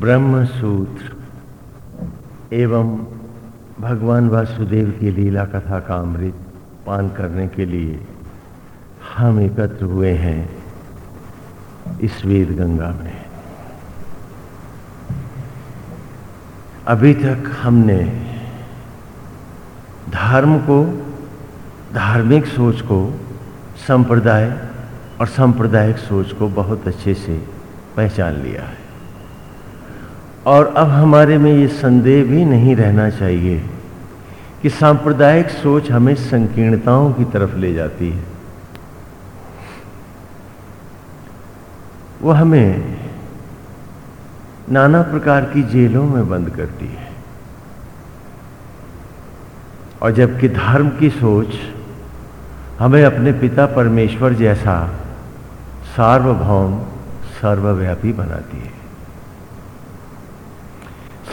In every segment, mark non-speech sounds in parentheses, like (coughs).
ब्रह्म सूत्र एवं भगवान वासुदेव की लीला कथा का अमृत पान करने के लिए हम एकत्र हुए हैं इस वेद गंगा में। अभी तक हमने धर्म को, धार्मिक सोच को, संप्रदाय और सांप्रदायिक सोच को बहुत अच्छे से पहचान लिया है। और अब हमारे में ये संदेह भी नहीं रहना चाहिए कि सांप्रदायिक सोच हमें संकीर्णताओं की तरफ़ ले जाती है। वो हमें नाना प्रकार की जेलों में बंद करती है। और जबकि धर्म की सोच हमें अपने पिता परमेश्वर जैसा सार्वभौम, सर्वव्यापी बनाती है।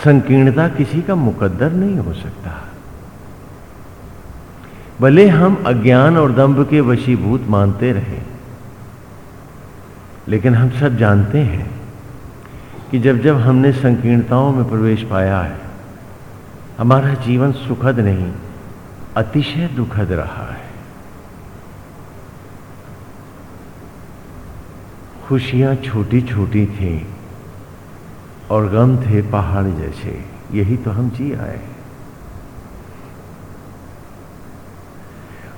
संकीर्णता किसी का मुकद्दर नहीं हो सकता। भले हम अज्ञान और दंभ के वशीभूत मानते रहे, लेकिन हम सब जानते हैं कि जब जब हमने संकीर्णताओं में प्रवेश पाया है, हमारा जीवन सुखद नहीं, अतिशय दुखद रहा है। खुशियाँ छोटी छोटी थी और गम थे पहाड़ जैसे। यही तो हम जी आए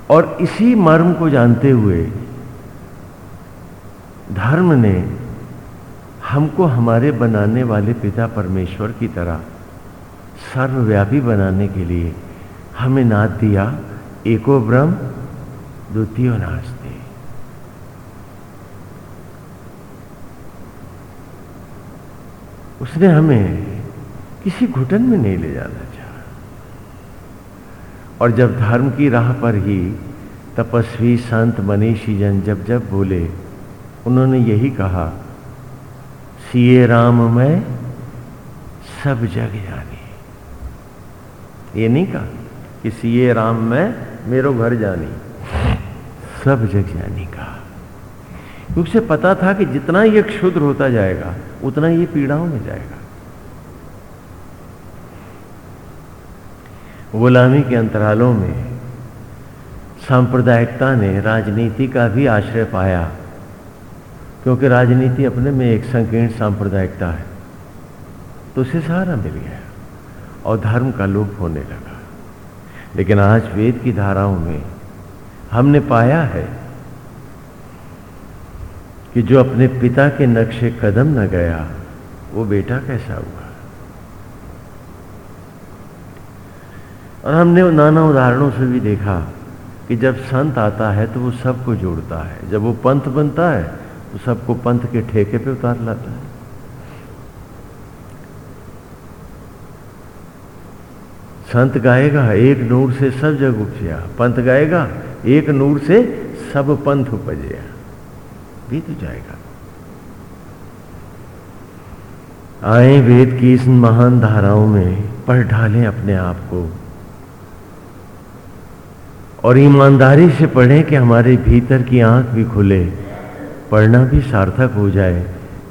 और इसी मर्म को जानते हुए धर्म ने हमको हमारे बनाने वाले पिता परमेश्वर की तरह सर्वव्यापी बनाने के लिए हमें नाद दिया, एको ब्रह्म, द्वितीय नास्ते। उसने हमें किसी घुटन में नहीं ले जाना चाहा और जब धर्म की राह पर ही तपस्वी संत मनीषी जन जब जब बोले, उन्होंने यही कहा सीए राम मैं, सब जग जानी। ये नहीं कहा कि सीए राम मैं, मेरो घर जानी। सब जग जानी कहा। उसे पता था कि जितना ये क्षुद्र होता जाएगा, उतना ये पीड़ाओं में जाएगा। गुलामी के अंतरालों में सांप्रदायिकता ने राजनीति का भी आश्रय पाया, क्योंकि राजनीति अपने में एक संकीर्ण सांप्रदायिकता है। तो उसे सहारा मिल गया और धर्म का लोप होने लगा। लेकिन आज वेद की धाराओं में हमने पाया है कि जो अपने पिता के नक्शे कदम न गया, वो बेटा कैसा हुआ? और हमने नाना उदाहरणों से भी देखा कि जब संत आता है तो वो सबको जोड़ता है। जब वो पंथ बनता है तो सबको पंथ के ठेके पे उतार लाता है। संत गाएगा, एक नूर से सब जग उपजिया पंथ गाएगा, एक नूर से सब पंथ उपजया। बीत जाएगा। आए वेद की इस महान धाराओं में पढ़ ढालें अपने आप को और ईमानदारी से पढ़ें कि हमारे भीतर की आँख भी खुले, पढ़ना भी सार्थक हो जाए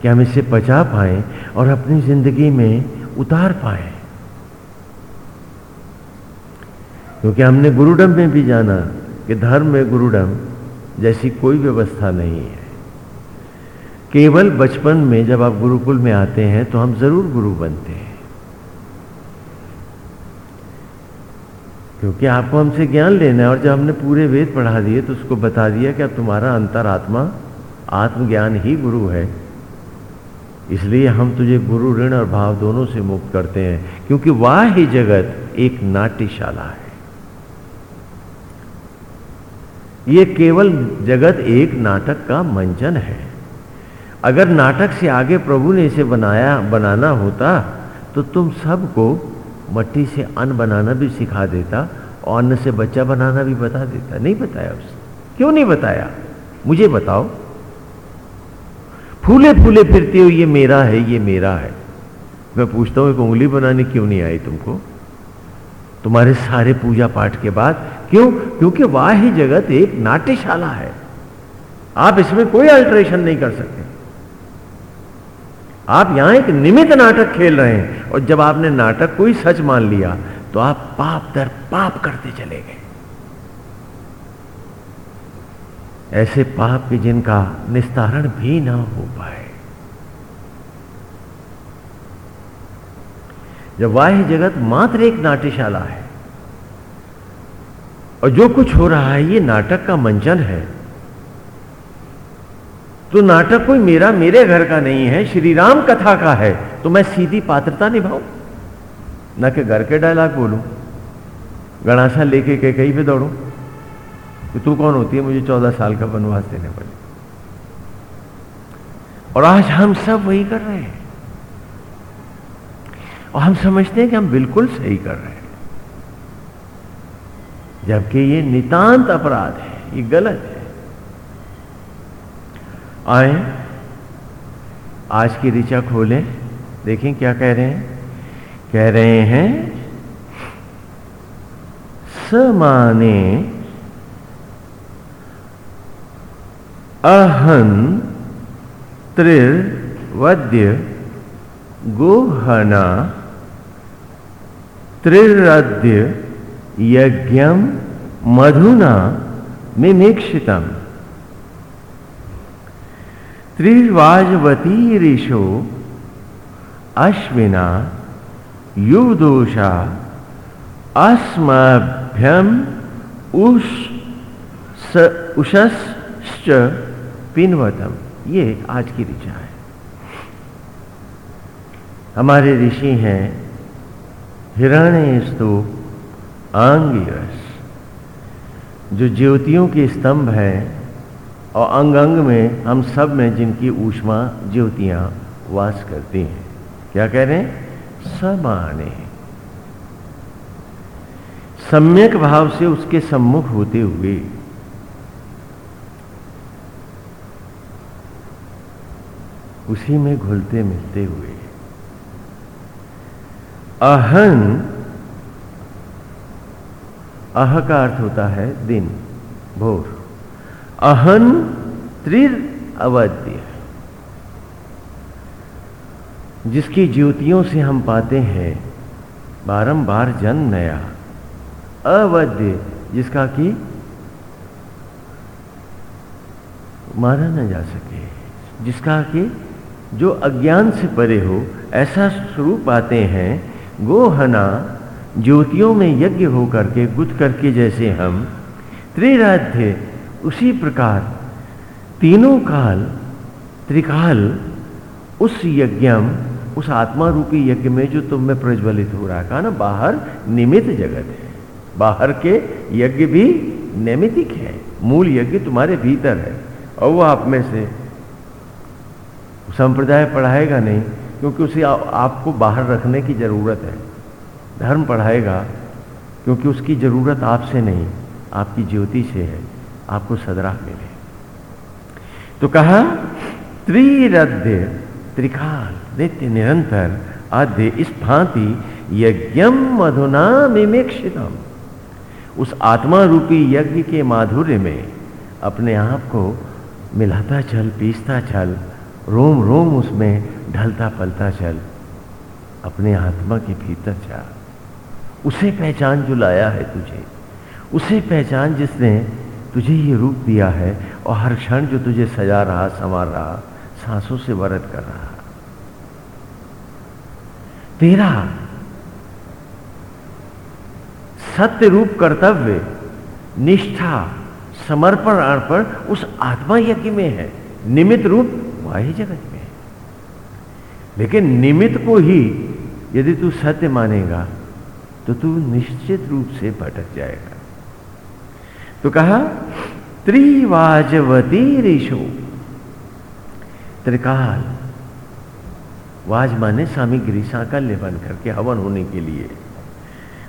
कि हम इसे पचा पाए और अपनी ज़िंदगी में उतार पाए। क्योंकि हमने गुरुडम में भी जाना कि धर्म में गुरुडम जैसी कोई व्यवस्था नहीं है। केवल बचपन में जब आप गुरुकुल में आते हैं तो हम ज़रूर गुरु बनते हैं। क्योंकि आपको हमसे ज्ञान लेना है, और जब हमने पूरे वेद पढ़ा दिए तो उसको बता दिया कि अब तुम्हारा अंतरात्मा आत्मज्ञान ही गुरु है। इसलिए हम तुझे गुरु, ऋण और भाव दोनों से मुक्त करते हैं, क्योंकि वह ही जगत एक नाट्यशाला है। यह केवल जगत एक नाटक का मंचन है। अगर नाटक से आगे प्रभु ने इसे बनाया, बनाना होता तो तुम सबको मट्टी से अन्न बनाना भी सिखा देता और अन्न से बच्चा बनाना भी बता देता। नहीं बताया उसने। क्यों नहीं बताया? मुझे बताओ। फूले फूले फिरते हो ये मेरा है, ये मेरा है। मैं पूछता हूँ, एक उंगली बनाने क्यों नहीं आई तुमको? तुम्हारे सारे पूजा पाठ के बाद। क्यों? क्योंकि वाह ही जगत एक नाट्यशाला है। आप इसमें कोई अल्ट्रेशन नहीं कर सकते। आप यहाँ एक निमित नाटक खेल रहे हैं और जब आपने नाटक को ही सच मान लिया तो आप पाप दर पाप करते चले गए। ऐसे पाप के जिनका निस्तारण भी ना हो पाए। जब वाह्य जगत मात्र एक नाट्यशाला है, और जो कुछ हो रहा है, ये नाटक का मंचन है तो नाटक कोई मेरा, मेरे घर का नहीं है, श्री राम कथा का है तो मैं सीधी पात्रता निभाऊं? न कि घर के डायलॉग बोलूँ? गणासा लेके के कहीं पे दौड़ू? कि तू कौन होती है? मुझे चौदह साल का वनवास देने पड़े। और आज हम सब वही कर रहे हैं। और हम समझते हैं कि हम बिल्कुल सही कर रहे हैं। जबकि ये नितांत अपराध है, ये गलत है। आए, आज की ऋचा खोलें, देखें क्या कह रहे हैं। कह रहे हैं, समाने अहन त्रिर्वद्य गोहना त्रिरद्य यज्ञ मधुना मिमिक्षितम। त्रिवाजवती ऋषो अश्विना युदोषा अस्मभ्यम उष उषश्च पिनवतम। ये आज की ऋचा है। हमारे ऋषि हैं हिरण्य स्तूप आंगिरस, जो ज्योतियों के स्तंभ है। और अंग अंग में हम सब में जिनकी ऊष्मा ज्योतियाँ वास करती हैं। क्या कह रहे हैं? समाने सम्यक भाव से उसके सम्मुख होते हुए उसी में घुलते मिलते हुए अहन अह का अर्थ होता है दिन, भोर। अहन त्रिर अवध्य। जिसकी ज्योतियों से हम पाते हैं, बारंबार जन्म नया। अवध्य, जिसका कि मारा न जा सके। जिसका कि जो अज्ञान से परे हो, ऐसा स्वरूप पाते हैं, गोहना ज्योतियों में यज्ञ हो करके गुथ करके जैसे हम, त्रिराध्य उसी प्रकार तीनों काल त्रिकाल उस यज्ञम उस आत्मा रूपी यज्ञ में जो तुम में प्रज्वलित हो रहा कहा ना बाहर निमित जगत है। बाहर के यज्ञ भी नैमितिक है। मूल यज्ञ तुम्हारे भीतर है। और वो आप में से संप्रदाय पढ़ाएगा नहीं क्योंकि उसे आ, आपको बाहर रखने की ज़रूरत है। धर्म पढ़ाएगा क्योंकि उसकी ज़रूरत आपसे नहीं आपकी ज्योति से है। आपको सदरा मिले। तो कहा, त्रिरद्य, त्रिकाल, नित्य, निरंतर, आद्य, इस भांति यज्ञम मधुना मिमेक्षितम उस आत्मा रूपी यज्ञ के माधुर्य में अपने आप को मिलाता चल, पीसता चल, रोम रोम उसमें ढलता पलता चल, अपने आत्मा के भीतर जा। उसे पहचान जो लाया है तुझे, उसे पहचान जिसने तुझे ये रूप दिया है और हर क्षण जो तुझे सजा रहा, संवार रहा, सांसों से वरत कर रहा। तेरा सत्य रूप कर्तव्य, निष्ठा, समर्पण, अर्पण उस आत्मा यज्ञ में है। निमित रूप वाही जगत में है। लेकिन निमित को ही यदि तू सत्य मानेगा तो तू निश्चित रूप से भटक जाएगा। तो कहा त्रिवाजवती ऋषो त्रिकाल वाज माने स्वामी सामग्री साकल्य बन करके हवन होने के लिए।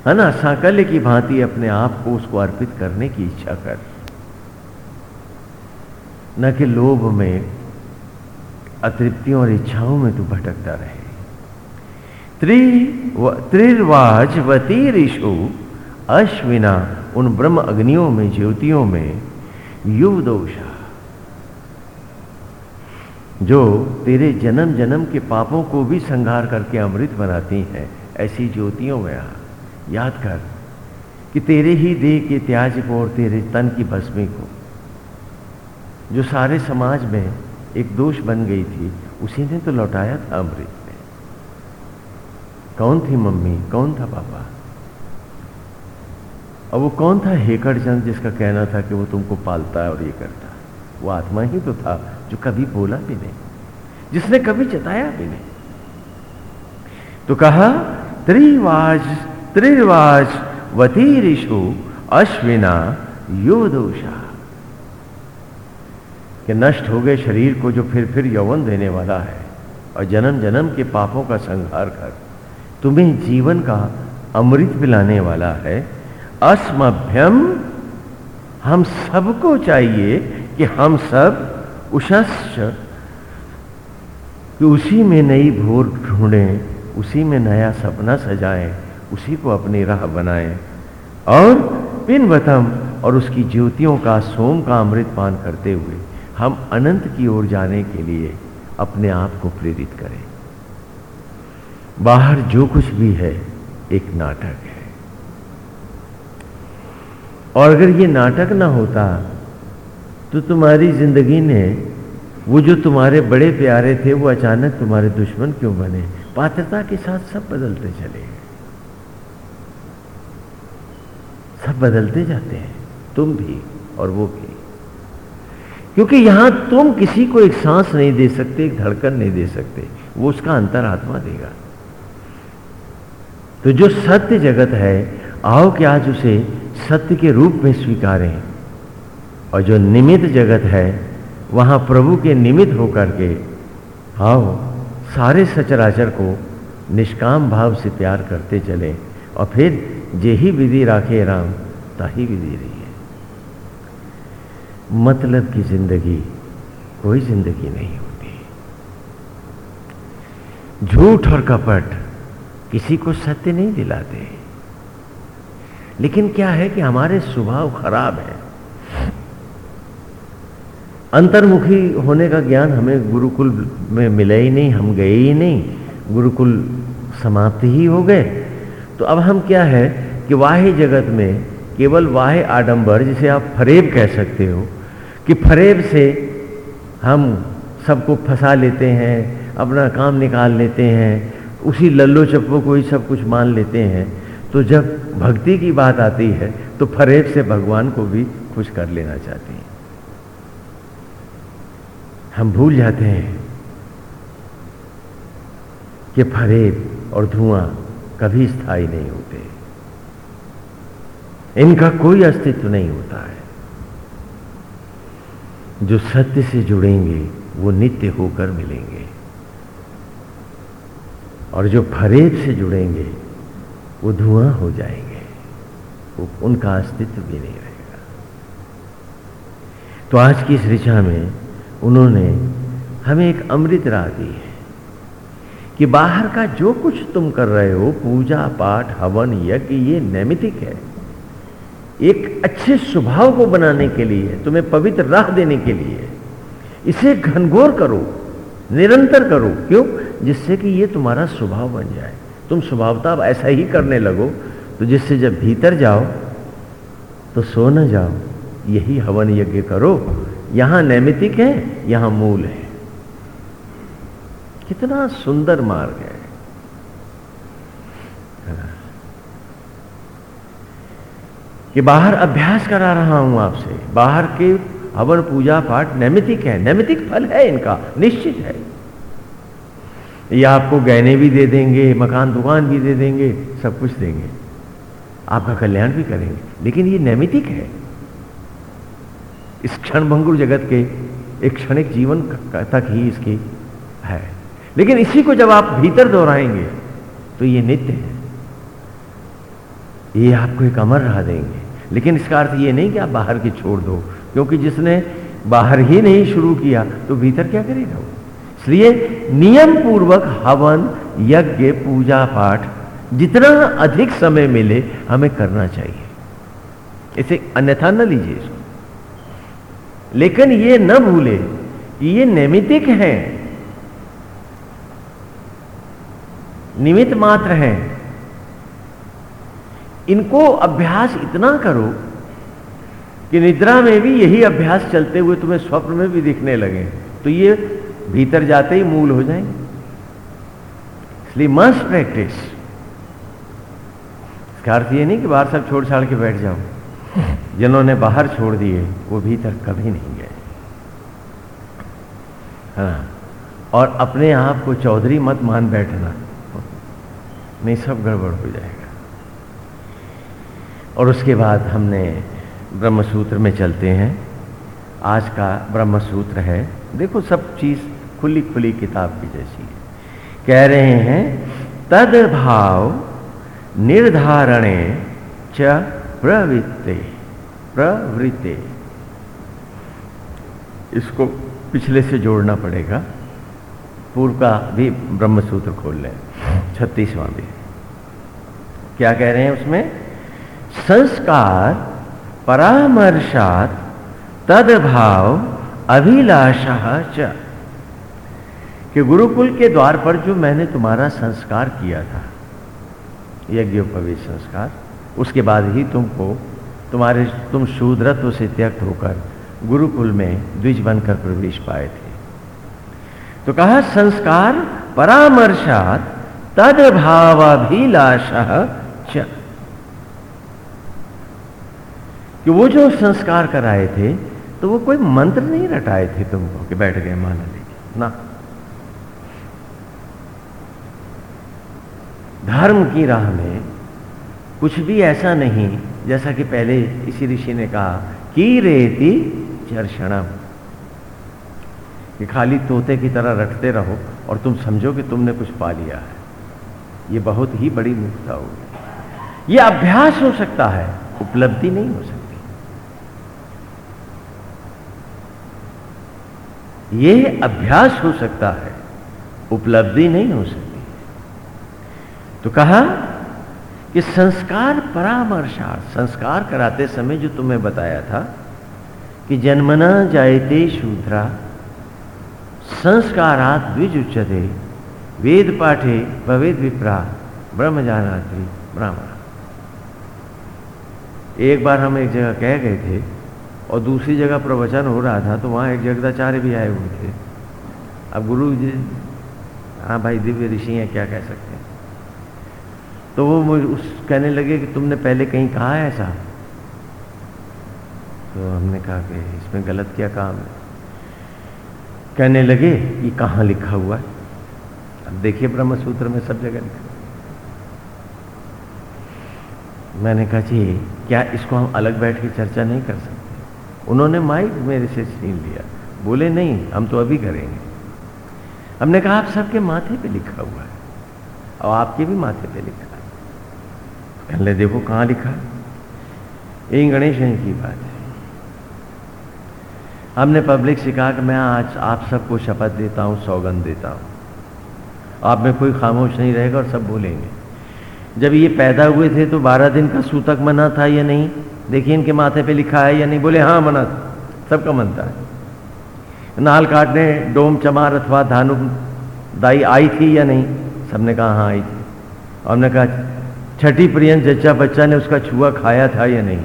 है ना साकल्य की भांति अपने आप को उसको अर्पित करने की इच्छा कर। न कि लोभ में, अतृप्तियों और इच्छाओं में तू भटकता रहे। त्रि त्रिर्वाजवती ऋषु अश्विना उन ब्रह्म अग्नियों में, ज्योतियों में युव दोषा जो तेरे जन्म जन्म के पापों को भी संघार करके अमृत बनाती हैं, ऐसी ज्योतियों में आ। याद कर कि तेरे ही देह के त्याज को और तेरे तन की भस्मी को, जो सारे समाज में एक दोष बन गई थी, उसी ने तो लौटाया था अमृत में। कौन थी मम्मी? कौन था पापा? और वो कौन था? हेकड़ चंद जिसका कहना था कि वो तुमको पालता है और ये करता है। वो आत्मा ही तो था जो कभी बोला भी नहीं, जिसने कभी जताया भी नहीं। तो कहा, त्रिवाज त्रिवाज वतीरिशु अश्विना, यो दोषा। कि नष्ट हो गए शरीर को जो फिर फिर यौवन देने वाला है, और जन्म जन्म के पापों का संहार कर तुम्हें जीवन का अमृत पिलाने वाला है अस्मभ्यम। हम सबको चाहिए कि हम सब उशस्य कि उसी में नई भोर ढूंढें, उसी में नया सपना सजाएँ, उसी को अपनी राह बनाएँ। और पिन पिनवतम और उसकी ज्योतियों का सोम का अमृत पान करते हुए हम अनंत की ओर जाने के लिए अपने आप को प्रेरित करें। बाहर जो कुछ भी है, एक नाटक है। और अगर ये नाटक ना होता तो तुम्हारी ज़िंदगी ने, वो जो तुम्हारे बड़े प्यारे थे, वो अचानक तुम्हारे दुश्मन क्यों बने? पात्रता के साथ सब बदलते चले। सब बदलते जाते हैं, तुम भी और वो भी। क्योंकि यहाँ तुम किसी को एक सांस नहीं दे सकते, एक धड़कन नहीं दे सकते, वो उसका अंतरात्मा देगा। तो जो सत्य जगत है, आओ कि आज उसे सत्य के रूप में स्वीकारें। और जो निमित जगत है, वहाँ प्रभु के निमित्त होकर के, आओ, सारे सचराचर को निष्काम भाव से प्यार करते चले। और फिर, जे ही विधि राखे राम, ताही विधि रही है मतलब की ज़िंदगी कोई ज़िंदगी नहीं होती। झूठ और कपट किसी को सत्य नहीं दिलाते। लेकिन क्या है कि हमारे स्वभाव खराब है? अंतर्मुखी होने का ज्ञान हमें गुरुकुल में मिला ही नहीं, हम गए ही नहीं, गुरुकुल समाप्त ही हो गए। तो अब हम क्या है कि वाह्य जगत में केवल वाह्य आडंबर, जिसे आप फरेब कह सकते हो, कि फरेब से हम सबको फंसा लेते हैं, अपना काम निकाल लेते हैं, उसी लल्लो चप्पो को ही सब कुछ मान लेते हैं। तो जब भक्ति की बात आती है तो फरेब से भगवान को भी खुश कर लेना चाहते हैं। हम भूल जाते हैं कि फरेब और धुआँ कभी स्थायी नहीं होते। इनका कोई अस्तित्व नहीं होता है। जो सत्य से जुड़ेंगे, वो नित्य होकर मिलेंगे। और जो फरेब से जुड़ेंगे वो धुआँ हो जाएँगे। वो उनका अस्तित्व भी नहीं रहेगा। तो आज की इस ऋषा में उन्होंने हमें एक अमृत राह दी है कि बाहर का जो कुछ तुम कर रहे हो, पूजा, पाठ, हवन, यज्ञ, ये नैमितिक है। एक अच्छे स्वभाव को बनाने के लिए, तुम्हें पवित्र राह देने के लिए, इसे घनघोर करो, निरंतर करो। क्यों? जिससे कि ये तुम्हारा स्वभाव बन जाए। तुम स्वभावता अब ऐसा ही करने लगो तो जिससे जब भीतर जाओ तो सो न जाओ। यही हवन यज्ञ करो। यहाँ नैमितिक है, यहाँ मूल है। कितना सुंदर मार्ग है। कि बाहर अभ्यास करा रहा हूँ आपसे। बाहर के हवन पूजा पाठ नैमितिक है। नैमितिक फल है इनका, निश्चित है। ये आपको गहने भी दे देंगे, मकान, दुकान भी दे देंगे, सब कुछ देंगे। आपका कल्याण भी करेंगे। लेकिन ये नैमितिक है। इस क्षण भंगुर जगत के, एक क्षणिक जीवन तक ही इसकी है। लेकिन इसी को जब आप भीतर दोहराएँगे तो ये नित्य है। ये आपको एक अमर रहा देंगे। लेकिन इसका अर्थ ये नहीं कि आप बाहर की छोड़ दो, क्योंकि जिसने बाहर ही नहीं शुरू किया तो भीतर क्या करेगा वो? इसलिए नियम पूर्वक हवन, यज्ञ पूजा पाठ जितना अधिक समय मिले हमें करना चाहिए। इसे अन्यथा न लीजिए इसको। लेकिन ये न भूले कि ये नैमितिक हैं। निमित मात्र हैं। इनको अभ्यास इतना करो कि निद्रा में भी यही अभ्यास चलते हुए तुम्हें स्वप्न में भी दिखने लगे। तो ये भीतर जाते ही मूल हो जाएँगे। इसलिए मस्ट प्रैक्टिस इसका अर्थ ये नहीं कि बाहर सब छोड़ छाड़ के बैठ जाओ। जिन्होंने बाहर छोड़ दिए, वो भीतर कभी नहीं गए। हाँ और अपने आप को चौधरी मत मान बैठना। नहीं, सब गड़बड़ हो जाएगा। और उसके बाद हमने ब्रह्मसूत्र में चलते हैं। आज का ब्रह्मसूत्र है। देखो, सब चीज़ खुली खुली किताब की जैसी है। कह रहे हैं तद भाव निर्धारणे च प्रवृत्ते प्रवृत्ते। इसको पिछले से जोड़ना पड़ेगा। पूर्व का भी ब्रह्मसूत्र खोल लें। छत्तीसवां भी। क्या कह रहे हैं उसमें? संस्कार परामर्शात तद भाव अभिलाषा च। कि गुरुकुल के द्वार पर जो मैंने तुम्हारा संस्कार किया था यज्ञोपवी संस्कार, उसके बाद ही तुमको, तुम्हारे, तुम शूद्रत्व से त्यक्त होकर गुरुकुल में द्विज बनकर प्रवेश पाए थे। तो कहा, संस्कार परामर्शात तद च। कि वो जो संस्कार कराए थे तो वो कोई मंत्र नहीं रटाए थे तुमको कि बैठ गए मान लीजिए ना। धर्म की राह में कुछ भी ऐसा नहीं, जैसा कि पहले इसी ऋषि ने कहा, की रेती चर्षणम। कि खाली तोते की तरह रटते रहो और तुम समझो कि तुमने कुछ पा लिया है। ये बहुत ही बड़ी मूर्खता होगी ये अभ्यास हो सकता है, उपलब्धि नहीं हो सकती। ये अभ्यास हो सकता है, उपलब्धि नहीं हो सकती। तो कहा कि संस्कार परामर्शार्थ, संस्कार कराते समय जो तुम्हें बताया था कि जन्मना जायते शूद्रा, संस्कारात उच्चते वेद पाठे भवेद विप्रा, ब्रह्म जानात्री ब्राह्मण। एक बार हम एक जगह कह गए थे और दूसरी जगह प्रवचन हो रहा था तो वहाँ एक जगदाचार्य भी आए हुए थे। अब गुरु जी हाँ भाई, दिव्य ऋषि हैं, क्या कह सकते तो वो मुझे, उस कहने लगे कि तुमने पहले कहीं कहा है ऐसा? तो हमने कहा कि इसमें गलत क्या काम है? कहने लगे, ये कहाँ लिखा हुआ है? अब देखिए ब्रह्म सूत्र में सब जगह लिखा मैंने कहा, जी, क्या इसको हम अलग बैठ के चर्चा नहीं कर सकते? उन्होंने माइक मेरे से छीन लिया। बोले, नहीं, हम तो अभी करेंगे। हमने कहा, आप सबके माथे पे लिखा हुआ है। और आपके भी माथे पे लिखा कहने देखो कहाँ लिखा है। गणेश जी की बात है। हमने पब्लिक से कहा कि मैं आज आप सबको शपथ देता हूँ, सौगंध देता हूँ। आप में कोई खामोश नहीं रहेगा और सब बोलेंगे। जब ये पैदा हुए थे तो बारह दिन का सूतक मना था या नहीं? देखिए इनके माथे पे लिखा है या नहीं? बोले हाँ मना सबका मनता है नाल काटने, डोम चमार अथवा धानु दाई आई थी या नहीं? सबने कहा हाँ आई थी। हमने कहा छठी पर्यंत जच्चा बच्चा ने उसका छुआ खाया था या नहीं?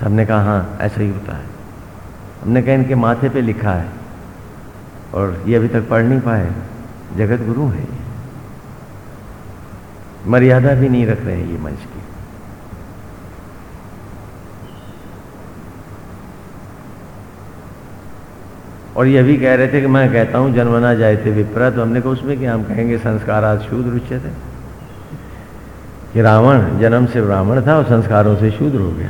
सबने कहा हाँ ऐसा ही होता है। हमने कहा, इनके माथे पे लिखा है और ये अभी तक पढ़ नहीं पाए। जगत गुरु है मर्यादा भी नहीं रख रहे हैं ये मंच की। और ये भी कह रहे थे कि मैं कहता हूँ, जन्मना जाए थे विप्रा तो हमने कहा, उसमें कि हम कहेंगे संस्कार आज शूद्र उच्च थे कि रावण, जन्म से ब्राह्मण था और संस्कारों से शूद्र हो गया।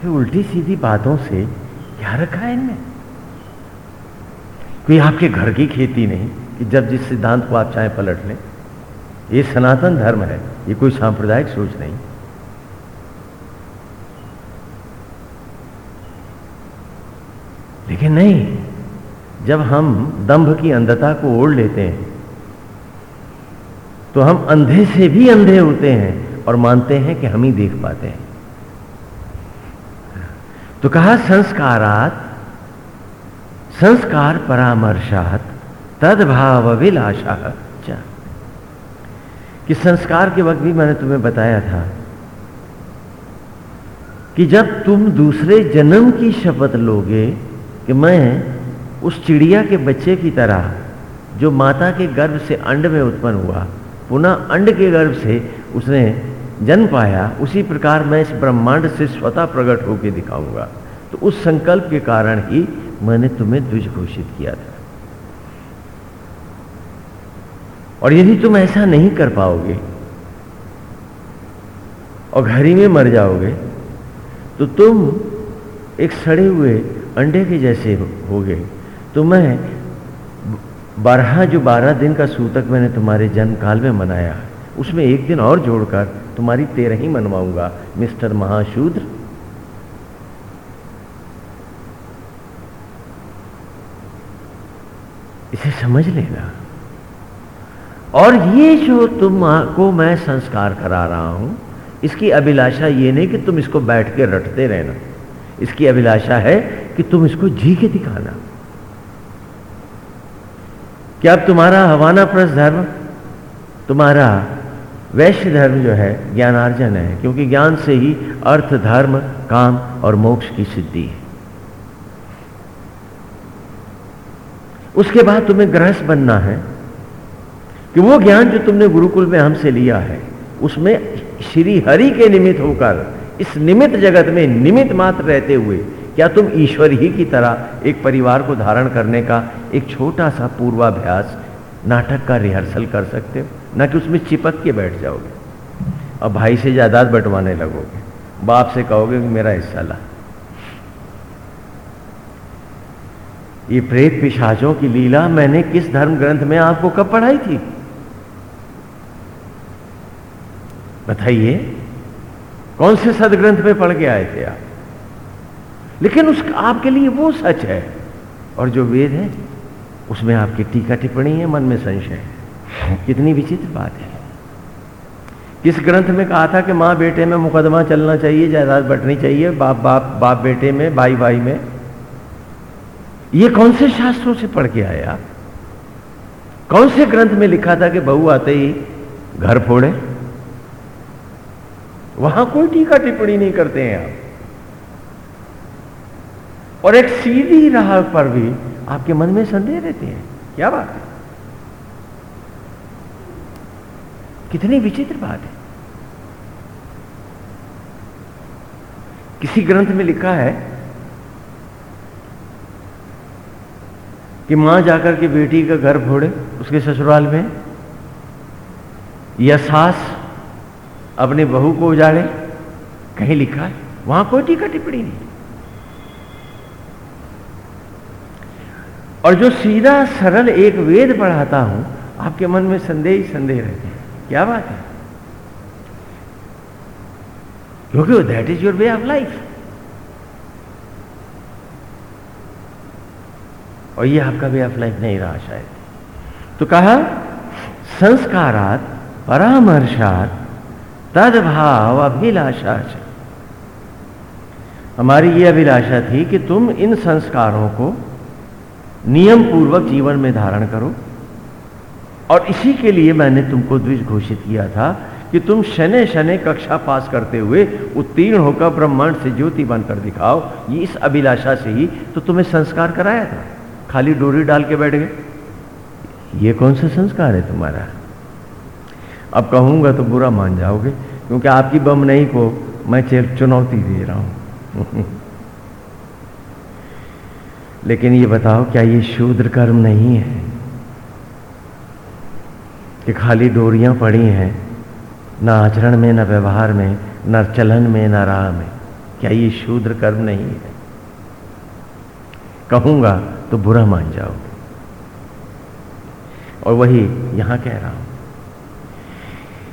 फिर उल्टी सीधी बातों से क्या रखा है इनमें? कोई आपके घर की खेती नहीं, कि जब जिस सिद्धांत को आप चाहे पलट लें, ये सनातन धर्म है, ये कोई सांप्रदायिक सोच नहीं। लेकिन नहीं। जब हम दंभ की अंधता को ओढ़ लेते हैं तो हम अंधे से भी अंधे होते हैं और मानते हैं कि हम ही देख पाते हैं। तो कहा, संस्कारात, संस्कार परामर्शात तदभाव अभिलाषा कि संस्कार के वक्त भी मैंने तुम्हें बताया था कि जब तुम दूसरे जन्म की शपथ लोगे कि मैं उस चिड़िया के बच्चे की तरह, जो माता के गर्भ से अंड में उत्पन्न हुआ, पुनः अंड के गर्भ से उसने जन्म पाया, उसी प्रकार मैं इस ब्रह्मांड से स्वतः प्रकट होकर दिखाऊँगा। तो उस संकल्प के कारण ही मैंने तुम्हें द्विज घोषित किया था। और यदि तुम ऐसा नहीं कर पाओगे और घर ही में मर जाओगे तो तुम एक सड़े हुए अंडे के जैसे होगे तो मैं बारह जो बारह दिन का सूतक मैंने तुम्हारे जन्म काल में मनाया है, उसमें एक दिन और जोड़कर तुम्हारी तेरह ही मनवाऊँगा, मिस्टर महाशूद्र। इसे समझ लेना। और ये जो तुम को मैं संस्कार करा रहा हूँ, इसकी अभिलाषा ये नहीं कि तुम इसको बैठ के रटते रहना। इसकी अभिलाषा है कि तुम इसको जी के दिखाना। क्या अब तुम्हारा हवाना प्रस धर्म? तुम्हारा वैश्य धर्म जो है, ज्ञानार्जन है, क्योंकि ज्ञान से ही अर्थ, धर्म, काम और मोक्ष की सिद्धि है। उसके बाद तुम्हें गृहस्थ बनना है कि वो ज्ञान जो तुमने गुरुकुल में हमसे लिया है, उसमें श्री हरि के निमित्त होकर, इस निमित्त जगत में निमित्त मात्र रहते हुए क्या तुम ईश्वर ही की तरह एक परिवार को धारण करने का एक छोटा सा पूर्वाभ्यास नाटक का रिहर्सल कर सकते हो? ना कि उसमें चिपक के बैठ जाओगे? और भाई से जायदाद बंटवाने लगोगे। बाप से कहोगे कि मेरा हिस्सा ला। ये प्रेत पिशाचों की लीला मैंने किस धर्म ग्रंथ में आपको कब पढ़ाई थी? बताइए, कौन से सदग्रंथ में पढ़ के आए थे आप? लेकिन उस आपके लिए वो सच है। और जो वेद है, उसमें आपकी टीका टिप्पणी है, मन में संशय है। कितनी विचित्र बात है। किस ग्रंथ में कहा था कि माँ बेटे में मुकदमा चलना चाहिए, जायदाद बटनी चाहिए, बाप बाप बाप बेटे में, भाई भाई में? ये कौन से शास्त्रों से पढ़ के आप कौन से ग्रंथ में लिखा था कि बहू आते ही घर फोड़े? वहाँ कोई टीका टिप्पणी नहीं करते हैं आप। और एक सीधी राह पर भी आपके मन में संदेह रहते हैं। क्या बात है? कितनी विचित्र बात है। किसी ग्रंथ में लिखा है कि माँ जाकर के बेटी का घर फोड़े उसके ससुराल में, या सास अपने बहू को उजाड़े, कहीं लिखा है, वहाँ कोई टीका टिप्पणी नहीं। और जो सीधा सरल एक वेद पढ़ाता हूँ, आपके मन में संदेह ही संदेह रहते हैं। क्या बात है? क्योंकि that is your way of life और ये आपका वे ऑफ़ लाइफ नहीं रहा शायद। तो कहा, संस्कारात परामर्शात तदभाव अभिलाषा हमारी ये अभिलाषा थी कि तुम इन संस्कारों को नियम पूर्वक जीवन में धारण करो। और इसी के लिए मैंने तुमको द्विज घोषित किया था कि तुम शने शने कक्षा पास करते हुए उत्तीर्ण होकर ब्रह्मांड से ज्योति बनकर दिखाओ। ये इस अभिलाषा से ही तो तुम्हें संस्कार कराया था। खाली डोरी डाल के बैठ गए। ये कौन सा संस्कार है तुम्हारा? अब कहूँगा तो बुरा मान जाओगे, क्योंकि आपकी बम नहीं को मैं चुनौती दे रहा हूँ। (laughs) लेकिन ये बताओ, क्या ये शूद्र कर्म नहीं है? कि खाली डोरियाँ पड़ी हैं, ना आचरण में, ना व्यवहार में, ना चलन में, ना राह में। क्या ये शूद्र कर्म नहीं है? कहूँगा तो बुरा मान जाओगे। और वही यहाँ कह रहा हूँ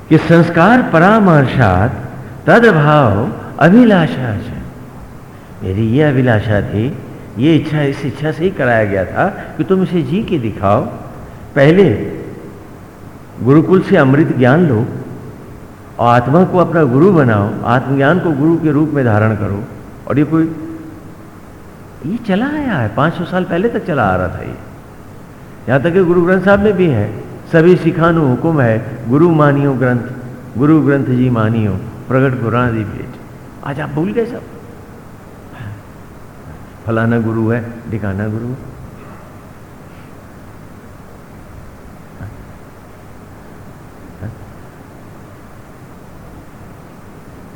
कि संस्कार परामर्शात तद भाव अभिलाषा मेरी ये अभिलाषा थी ये इच्छा, इस इच्छा से ही कराया गया था कि तुम इसे जी के दिखाओ। पहले गुरुकुल से अमृत ज्ञान लो और आत्मा को अपना गुरु बनाओ, आत्मज्ञान को गुरु के रूप में धारण करो। और ये कोई ये चला आया है 500 साल पहले तक चला आ रहा था ये। यहाँ तक कि गुरु ग्रंथ साहब में भी है, सभी सिखानु हुक्म है, गुरु मानियो ग्रंथ, गुरु ग्रंथ जी मानियो, प्रगट पुराण भेज आज आप भूल गए सब। फलाना गुरु है, ढिकाना गुरु है।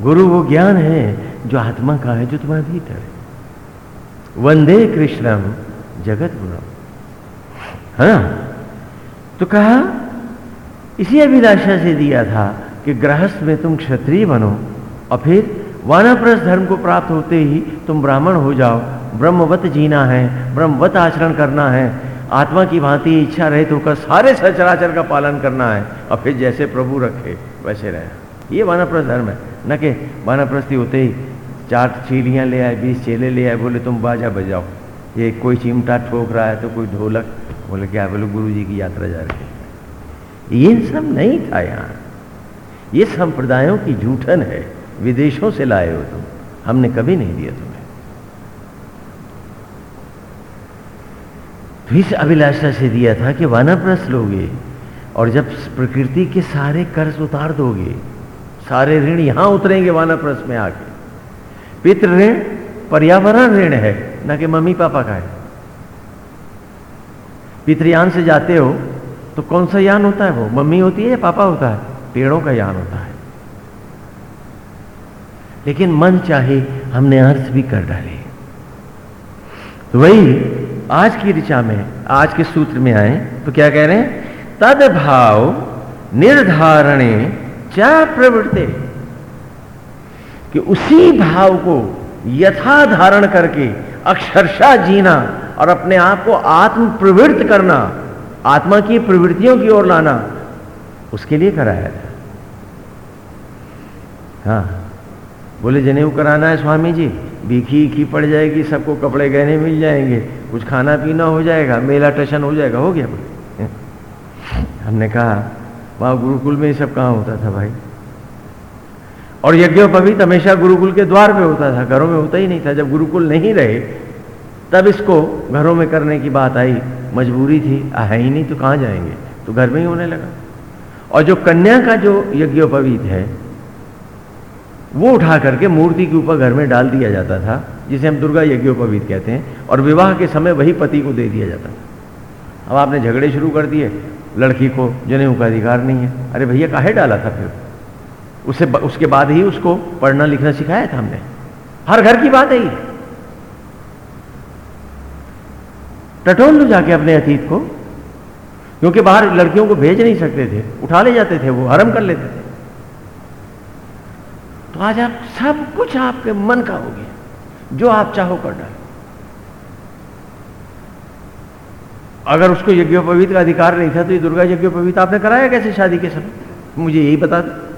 गुरु वो ज्ञान है जो आत्मा का है, जो तुम्हारे भीतर है। वंदे कृष्णम जगत गुरु। है ना तो कहा, इसी अभिलाषा से दिया था कि गृहस्थ में तुम क्षत्रिय बनो और फिर वानाप्रस्थ धर्म को प्राप्त होते ही तुम ब्राह्मण हो जाओ। ब्रह्मवत जीना है, ब्रह्मवत आचरण करना है। आत्मा की भांति इच्छा रहे तो कर सारे सचराचर का पालन करना है। और फिर जैसे प्रभु रखे, वैसे रहे। ये वानाप्रस्थ धर्म है। न कि वानाप्रस्थी होते ही चार चीलियाँ ले आए, बीस चेले ले आए, बोले, तुम बाजा बजाओ। ये कोई चिमटा ठोक रहा है तो कोई ढोलक। बोले, क्या बोले गुरु जी की यात्रा जा रही है। ये सब नहीं था यहाँ। ये संप्रदायों की जूठन है। विदेशों से लाए हो तुम। हमने कभी नहीं दिया तुम्हें। इस अभिलाषा से दिया था कि वानप्रस्थ लोगे, और जब प्रकृति के सारे कर्ज उतार दोगे, सारे ऋण यहाँ उतरेंगे वानप्रस्थ में आके। पितृ ऋण, पर्यावरण ऋण है, ना कि मम्मी पापा का है। पितृयान से जाते हो तो कौन सा यान होता है वो? मम्मी होती है या पापा होता है? पेड़ों का यान होता है। लेकिन मन चाहे हमने अर्थ भी कर डाले। तो वही आज की ऋचा में, आज के सूत्र में आए तो क्या कह रहे हैं? तद भाव निर्धारणे क्या प्रवृत्ति। कि उसी भाव को यथा धारण करके, अक्षरशा जीना और अपने आप को आत्म प्रवृत्त करना, आत्मा की प्रवृत्तियों की ओर लाना, उसके लिए कराया था। हाँ बोले, जनेऊ कराना है, स्वामी जी। बीखी की पड़ जाएगी, सबको कपड़े गहने मिल जाएँगे, कुछ खाना पीना हो जाएगा, मेला टशन हो जाएगा, हो गया बोले (laughs) हमने कहा, वहाँ, गुरुकुल में ये सब कहाँ होता था भाई? और यज्ञोपवीत हमेशा गुरुकुल के द्वार पे होता था, घरों में होता ही नहीं था। जब गुरुकुल नहीं रहे, तब इसको घरों में करने की बात आई, मजबूरी थी है ही नहीं तो कहाँ जाएँगे? तो घर में ही होने लगा। और जो कन्या का जो यज्ञोपवीत है वो उठा करके मूर्ति के ऊपर घर में डाल दिया जाता था, जिसे हम दुर्गा यज्ञोपवीत कहते हैं, और विवाह के समय वही पति को दे दिया जाता था। अब आपने झगड़े शुरू कर दिए, लड़की को जनेऊ का अधिकार नहीं है। अरे भैया, काहे डाला था फिर? उसे उसके बाद ही उसको पढ़ना लिखना सिखाया था हमने। हर घर की बात है ही टटोल लो जाके अपने अतीत को, क्योंकि बाहर लड़कियों को भेज नहीं सकते थे, उठा ले जाते थे वो, हरम कर लेते थे। आज आप सब कुछ आपके मन का हो गया। जो आप चाहो कर अगर उसको यज्ञोपवीत का अधिकार नहीं था तो ये दुर्गा यज्ञोपवीत आपने कराया कैसे शादी के समय? मुझे यही बता दो।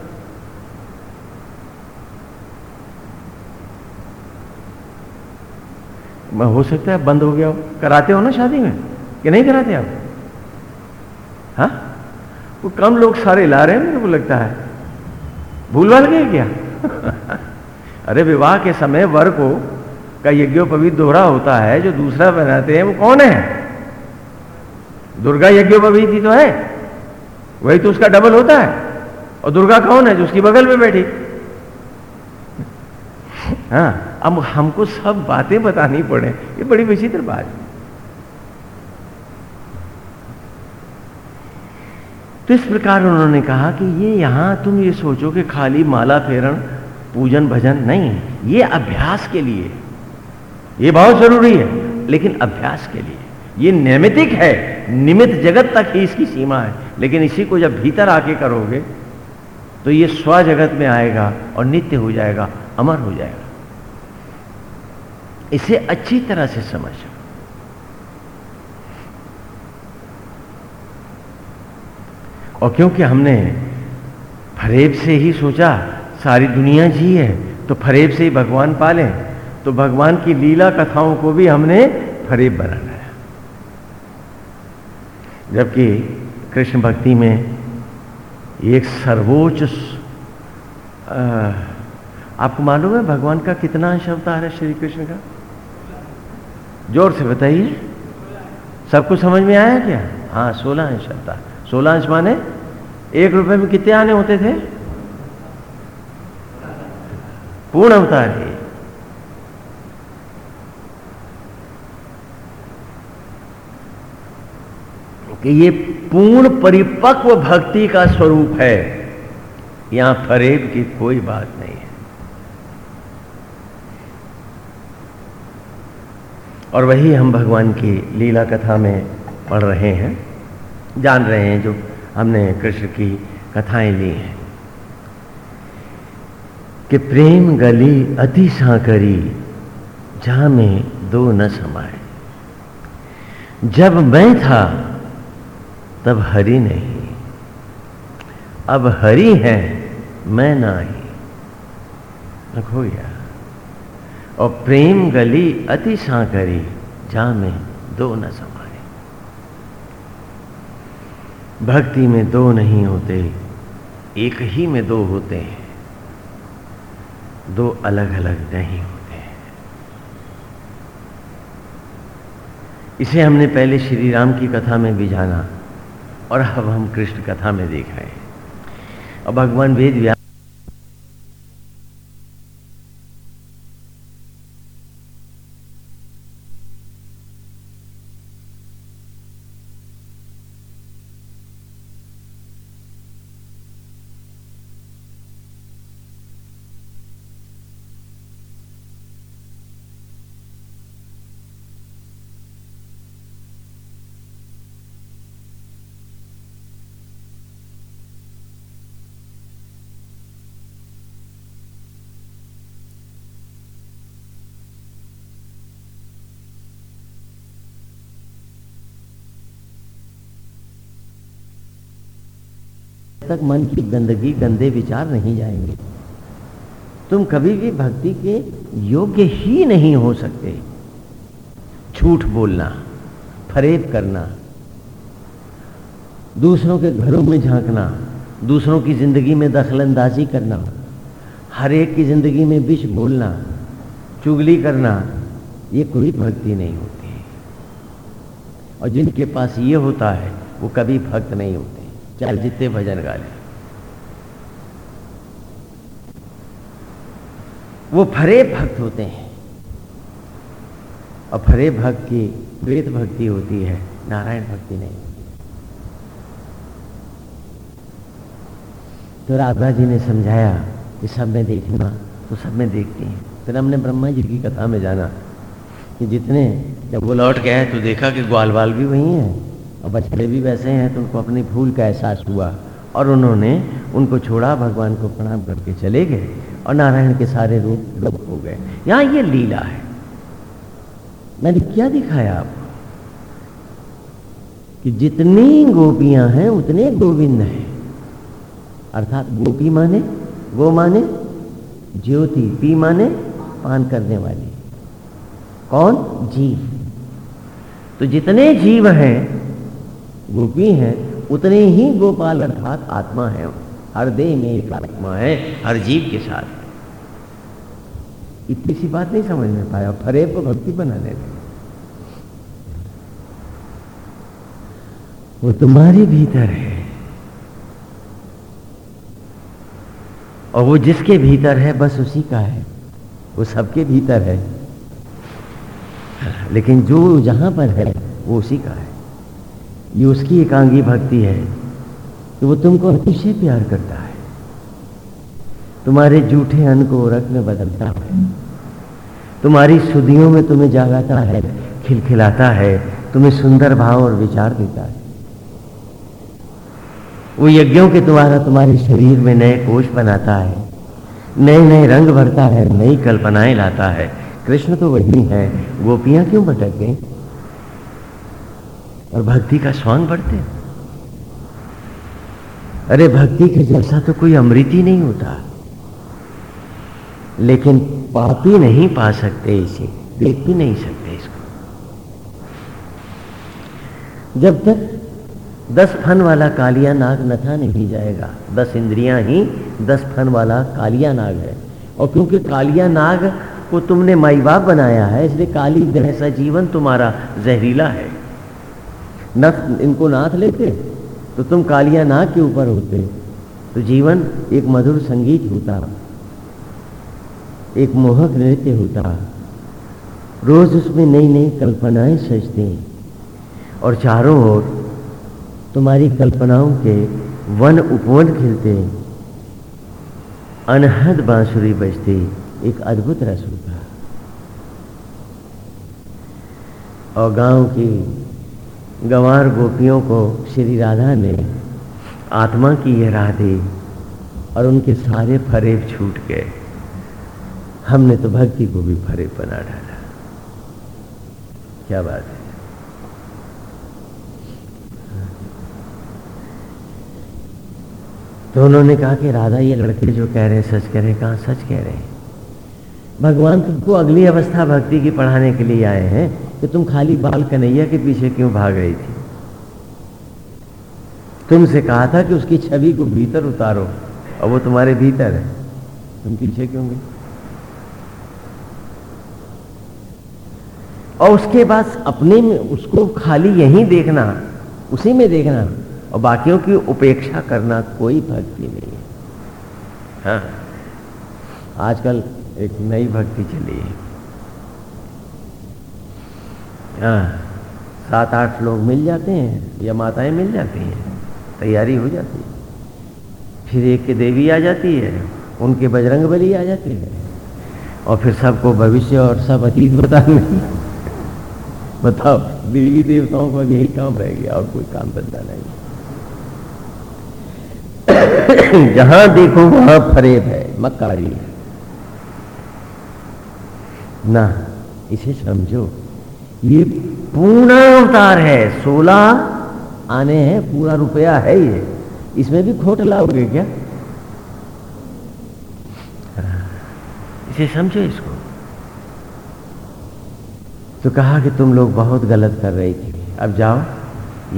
हो सकता है बंद हो गया हो। कराते हो ना शादी में? कि नहीं कराते आप? हाँ? वो कम लोग सारे ला रहे हैं, मेरे को लगता है। भूल वाल गए क्या? (laughs) अरे विवाह के समय वर को का यज्ञोपवीत दोहरा होता है, जो दूसरा बनाते हैं, वो कौन है? दुर्गा यज्ञोपवीत ही तो है। वही तो उसका डबल होता है। और दुर्गा कौन है, जो उसकी बगल में बैठी? (laughs) हाँ अब हमको सब बातें बतानी पड़े। ये बड़ी विचित्र बात है। तो इस प्रकार उन्होंने कहा कि ये यहाँ तुम ये सोचो कि खाली माला फेरण, पूजन, भजन नहीं है ये अभ्यास के लिए। ये बहुत ज़रूरी है, लेकिन अभ्यास के लिए। ये नैमितिक है निमित जगत तक ही इसकी सीमा है। लेकिन इसी को जब भीतर आके करोगे तो ये स्व जगत में आएगा और नित्य हो जाएगा, अमर हो जाएगा। इसे अच्छी तरह से समझो। और क्योंकि हमने फरेब से ही सोचा, सारी दुनिया जी है तो फरेब से ही भगवान पालें तो भगवान की लीला कथाओं को भी हमने फरेब बनाना है। जबकि कृष्ण भक्ति में एक सर्वोच्च आपको मालूम है भगवान का कितना अंश अवतार है श्री कृष्ण का? ज़ोर से बताइए। सबको समझ में आया क्या? हाँ सोलह अंश आता सोलह अंश माने एक रुपए में कितने आने होते थे? पूर्ण अवतार है। कि ये पूर्ण परिपक्व भक्ति का स्वरूप है। यहाँ फरेब की कोई बात नहीं है। और वही हम भगवान की लीला कथा में पढ़ रहे हैं। जान रहे हैं जो हमने कृष्ण की कथाएँ ली हैं। कि प्रेम गली अति साकरी जहाँ में दो न समाए जब मैं था, तब हरि नहीं। अब हरि है, मैं नहीं। खो गया और प्रेम गली अति साकरी जहाँ में दो न समाए भक्ति में दो नहीं होते, एक ही में दो होते हैं। दो अलग अलग नहीं होते हैं। इसे हमने पहले श्री राम की कथा में भी जाना और अब हम कृष्ण कथा में देखा है हैं। और भगवान वेद व्यास तक मन की गंदगी, गंदे विचार नहीं जाएँगे। तुम कभी भी भक्ति के योग्य ही नहीं हो सकते। झूठ बोलना, फरेब करना, दूसरों के घरों में झांकना, दूसरों की ज़िंदगी में दखलंदाजी करना, हर एक की ज़िंदगी में विष बोलना चुगली करना, ये कोई भक्ति नहीं होती। और जिनके पास ये होता है, वो कभी भक्त नहीं होते। चाहे जितने भजन गा ले। वो फरे भक्त होते हैं। और फरे भक्त की द्वित भक्ति होती है, नारायण भक्ति नहीं। तो राधा जी ने समझाया कि सब में देखना तो सब में देखती हैं। फिर हमने ब्रह्मा जी की कथा में जाना कि जितने, जब वो लौट गए तो देखा कि ग्वाल बाल भी वही हैं। और बछड़े भी वैसे हैं तो उनको अपनी भूल का एहसास हुआ और उन्होंने उनको छोड़ा, भगवान को प्रणाम करके चले गए और नारायण के सारे रूप लोप हो गए। यहाँ ये लीला है। मैंने क्या दिखाया आपको? कि जितनी गोपियाँ हैं, उतने गोविंद हैं। अर्थात गोपी माने गो माने, ज्योति पी माने, पान करने वाली। कौन? जीव। तो जितने जीव हैं गोपी हैं, उतने ही गोपाल अर्थात आत्मा है। हर देह में एक आत्मा है, हर जीव के साथ। इतनी सी बात नहीं समझ में पाया फरेब को भक्ति बनाने लगे वो तुम्हारे भीतर है। और वो जिसके भीतर है, बस उसी का है। वो सबके भीतर है। लेकिन जो जहाँ पर है, वो उसी का है। ये उसकी एकांगी भक्ति है कि वो तुमको अतिशय प्यार करता है। तुम्हारे जूठे अन्न को रख में बदलता है। तुम्हारी सुधियों में तुम्हें जागाता है, खिलखिलाता है, तुम्हें सुंदर भाव और विचार देता है। वो यज्ञों के द्वारा तुम्हारे शरीर में नए कोष बनाता है नए नए रंग भरता है, नई कल्पनाएँ लाता है। कृष्ण तो वही है, गोपियाँ क्यों भटक गई? और भक्ति का स्वांग बढ़ते अरे, भक्ति के जैसा तो कोई अमृत ही नहीं होता। लेकिन पापी नहीं पा सकते इसे, देख भी नहीं सकते इसको। जब तक दस फन वाला कालिया नाग नथा नहीं जाएगा, दस इंद्रियाँ ही दस फन वाला कालिया नाग है। और क्योंकि कालिया नाग को तुमने माई बाप बनाया है, इसलिए काली जैसा जीवन तुम्हारा जहरीला है। नथ इनको नाथ लेते तो तुम कालिया नाक के ऊपर होते। तो जीवन एक मधुर संगीत होता, एक मोहक नृत्य होता। रोज उसमें नई नई कल्पनाएँ सजते। और चारों ओर तुम्हारी कल्पनाओं के वन उपवन खिलते। अनहद बांसुरी बजती, एक अद्भुत रस होता। और गाँव की गंवार गोपियों को श्री राधा ने आत्मा की ये राह दी और उनके सारे फरेब छूट गए। हमने तो भक्ति को भी फरेब बना डाला। क्या बात है? तो उन्होंने कहा कि राधा, ये लड़के जो कह रहे हैं, सच कह रहे हैं, कहाँ सच कह रहे हैं? भगवान तुमको अगली अवस्था भक्ति की पढ़ाने के लिए आए हैं। कि तुम खाली बाल कन्हैया के पीछे क्यों भाग रही थी? तुमसे कहा था कि उसकी छवि को भीतर उतारो, और वो तुम्हारे भीतर है। तुम पीछे क्यों गई? और उसके बाद अपने में उसको खाली यहीं देखना, उसी में देखना, और बाकियों की उपेक्षा करना कोई भक्ति नहीं है। हाँ आजकल एक नई भक्ति चली है। हाँ सात आठ लोग मिल जाते हैं, या माताएँ मिल जाती हैं, तैयारी हो जाती है। फिर एक के देवी आ जाती है, उनके बजरंग बली आ जाते हैं। और फिर सबको भविष्य और सब अतीत बताने बताओ, देवी देवताओं का यही काम रह गया और कोई काम बनता नहीं। (coughs) जहाँ देखो वहाँ फरेब है, मक्कारी है। ना, इसे समझो। ये पूर्ण अवतार है, सोलह आने हैं, पूरा रुपया है ये। इसमें भी खोट लाओगे क्या? इसे समझो इसको। तो कहा कि तुम लोग बहुत गलत कर रही थी। अब जाओ,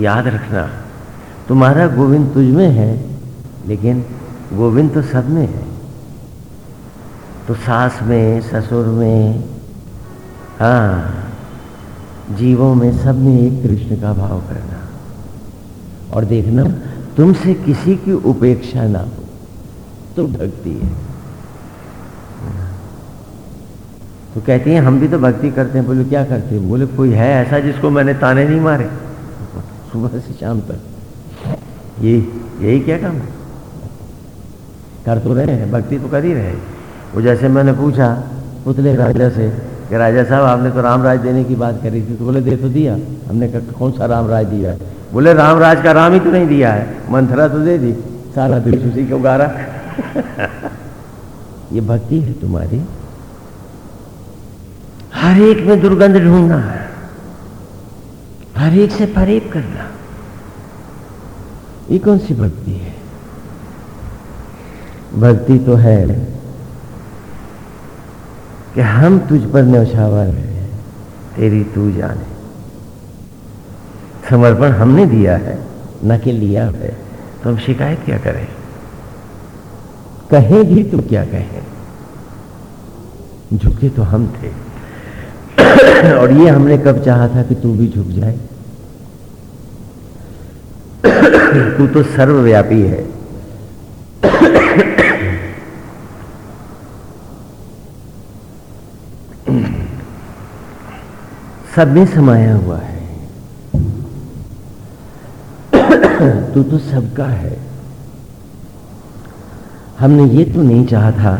याद रखना, तुम्हारा गोविंद तुझ में है, लेकिन गोविंद तो सब में है। तो सास में, ससुर में हाँ। जीवों में सब में एक कृष्ण का भाव करना। और देखना, तुमसे किसी की उपेक्षा ना हो तो भक्ति है। तो कहती हैं, हम भी तो भक्ति करते हैं। बोले, क्या करते हैं? बोले, कोई है ऐसा जिसको मैंने ताने नहीं मारे? सुबह से शाम तक। ये, यही क्या काम है? कर तो रहे हैं, भक्ति तो कर ही रहे वो जैसे मैंने पूछा, पुतले राजा से कि राजा साहब, आपने तो राम राज देने की बात करी थी तो बोले, दे तो दिया। हमने कहा, कौन सा राम राज दिया है? बोले, राम राज का राम ही तो नहीं दिया है। मंथरा तो दे दी। सारा देश उसी को गारा (laughs) ये भक्ति है तुम्हारी। हर एक में दुर्गंध ढूंढना है। हर एक से फरेब करना। ये कौन सी भक्ति है? भक्ति तो है। कि हम तुझ पर न्यौछावर हैं, तेरी तू जाने समर्पण हमने दिया है, न कि लिया है। तो हम शिकायत क्या करें? कहें भी तो क्या कहें? झुके तो हम थे। (coughs) और ये हमने कब चाहा था कि तू भी झुक जाए? (coughs) तू तो सर्वव्यापी है। सब में समाया हुआ है। तू तो सबका है। हमने ये तो नहीं चाहा था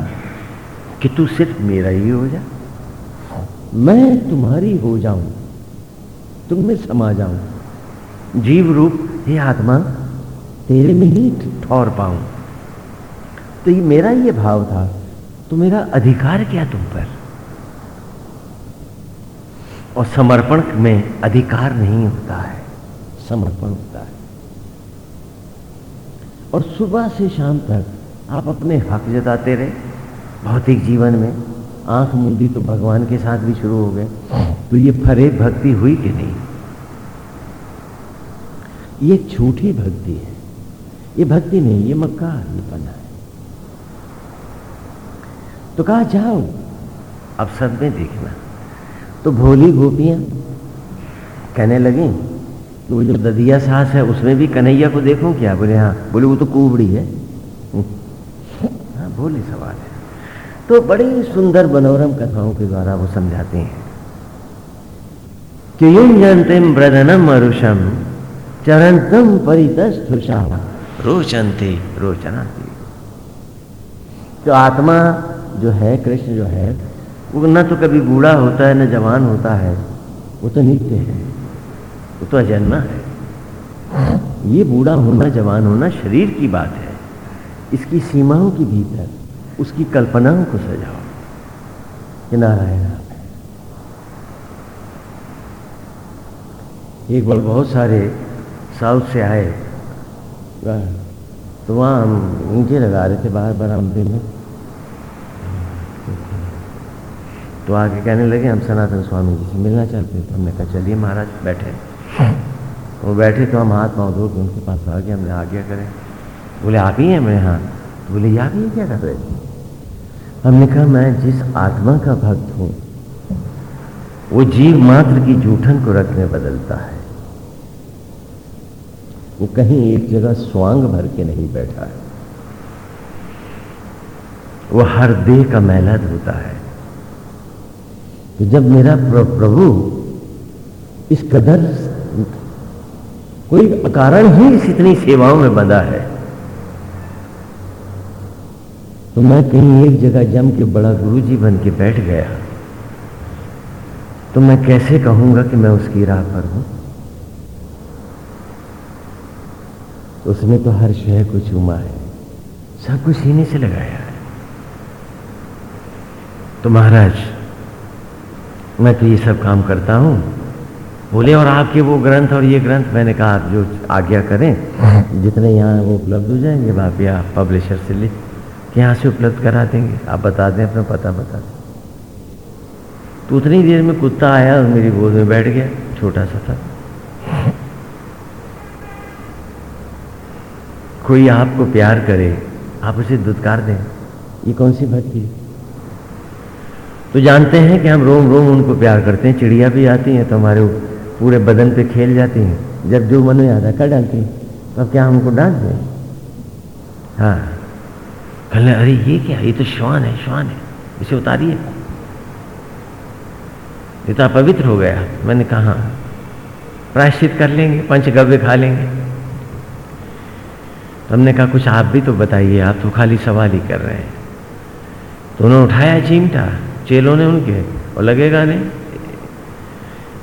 कि तू सिर्फ़ मेरा ही हो जा। मैं तुम्हारी हो जाऊँ, तुम में समा जाऊँ। जीव रूप, हे आत्मा, तेरे में ही ठौर पाऊँ। तो ये मेरा ये भाव था तो मेरा अधिकार क्या तुम पर? और समर्पण में अधिकार नहीं होता है। समर्पण होता है। और सुबह से शाम तक आप अपने हक जताते रहे। भौतिक जीवन में आँख मूंदी तो भगवान के साथ भी शुरू हो गए। तो ये फरे भक्ति हुई कि नहीं? ये झूठी भक्ति है। ये भक्ति नहीं, ये मक्का बना है। तो कहा, जाओ, अब सब में देखना। तो भोली गोपियाँ कहने लगी कि वो जो ददिया सास है, उसमें भी कन्हैया को देखूँ क्या? बोले हाँ। बोले, वो तो कुबड़ी है। (laughs) हाँ भोले सवाल है। तो बड़ी सुंदर मनोरम कथाओं के द्वारा वो समझाते हैं। कि युम ब्रदनम मरुषम चरणतम परितस्थुषा रोचनते रोचना तो आत्मा जो है, कृष्ण जो है वो न तो कभी बूढ़ा होता है, न जवान होता है, वो तो नित्य है, वो तो अजन्मा है। ये बूढ़ा होना, जवान होना शरीर की बात है। इसकी सीमाओं के भीतर, उसकी कल्पनाओं को सजाओ। कि नारायण एक बार बहुत सारे साउथ से आए तो वहाँ हम ऊँचे लगा रहे थे बार बाहर बरामदे में। तो आके कहने लगे, हम सनातन स्वामी जी से मिलना चाहते हैं। तो हमने कहा, चलिए महाराज, बैठे वो बैठे तो हम हाथ पाँव धो के उनके पास आ गए, हमने आज्ञा करें। बोले, आप ही हैं मैं हाँ तो बोले, आप ही क्या कर रहे थे हमने कहा, मैं जिस आत्मा का भक्त हूँ, वो जीव मात्र की जूठन को रथ में बदलता है। वो कहीं एक जगह स्वांग भर के नहीं बैठा है। वो हर देह का मैला धोता है। तो जब मेरा प्रभु इस कदर कोई कारण ही इस इतनी सेवाओं में बंधा है तो मैं कहीं एक जगह जम के बड़ा गुरु जी बन के बैठ गया। तो मैं कैसे कहूँगा कि मैं उसकी राह पर हूँ? तो उसने तो हर शय को चूमा है, सब कुछ सीने से लगाया है। तो महाराज मैं तो ये सब काम करता हूँ। बोले और आपके वो ग्रंथ और ये ग्रंथ मैंने कहा आप जो आज्ञा करें जितने यहाँ वो उपलब्ध हो जाएँगे आप या पब्लिशर से लिख के यहाँ से उपलब्ध करा देंगे। आप बता दें अपना पता बता दें। तो उतनी देर में कुत्ता आया और मेरी गोद में बैठ गया छोटा सा था। कोई आपको प्यार करे आप उसे दुदकार दें। ये कौन सी भक्ति है तो जानते हैं कि हम रोम रोम उनको प्यार करते हैं चिड़िया भी आती हैं तो हमारे पूरे बदन पे खेल जाती हैं। जब जो मन में आता कर डालती हैं तो अब क्या हमको डांट दें? हाँ। कहने अरे ये क्या? ये तो श्वान है श्वान है। इसे उतारिए। ये तो पवित्र हो गया। मैंने कहा हाँ, प्रायश्चित कर लेंगे पंचगव्य खा लेंगे। तो हमने कहा कुछ आप भी तो बताइए आप तो खाली सवाल ही कर रहे हैं। तो उन्होंने उठाया चिमटा चेलों ने उनके, और लगेगा नहीं?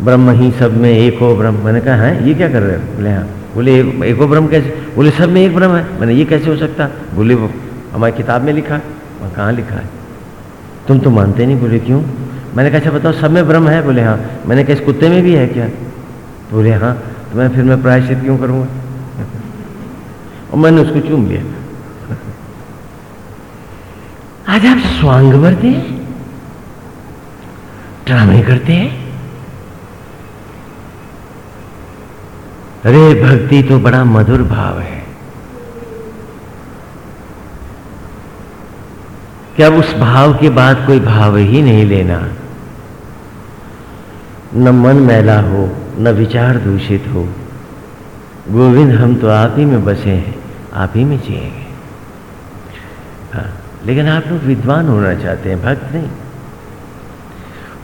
ब्रह्म ही सब में एक हो ब्रह्म। मैंने कहा, है, ये क्या कर रहे हो? बोले हाँ बोले, एक हो ब्रह्म कैसे? बोले, सब में एक ब्रह्म है। मैंने, ये कैसे हो सकता? बोले, वो हमारी किताब में लिखा है। कहाँ लिखा है? तुम तो मानते नहीं? बोले, क्यों? मैंने कहा अच्छा बताओ, सब में ब्रह्म है? बोले हाँ। मैंने कहा, इस कुत्ते में भी है क्या? बोले हाँ तो मैं फिर मैं प्रायश्चित क्यों करूँगा? (laughs) और मैंने उसको चूम लिया। (laughs) आज आप स्वांग हैं? ड्रामे करते हैं? अरे, भक्ति तो बड़ा मधुर भाव है। क्या उस भाव के बाद कोई भाव ही नहीं लेना? न मन मैला हो, न विचार दूषित हो। गोविंद, हम तो आप ही में बसे हैं, आप ही में जिएँगे। हाँ लेकिन आप लोग विद्वान होना चाहते हैं, भक्त नहीं।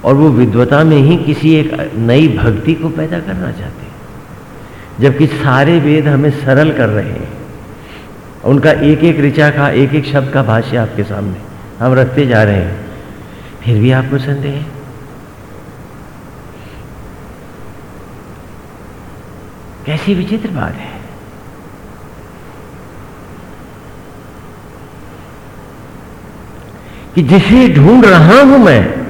और वो विद्वता में ही किसी एक नई भक्ति को पैदा करना चाहते हैं। जबकि सारे वेद हमें सरल कर रहे हैं। उनका एक एक ऋचा का एक एक शब्द का भाष्य आपके सामने। हम रखते जा रहे हैं। फिर भी आपको संदेह है? कैसी विचित्र बात है। कि जिसे ढूंढ रहा हूँ मैं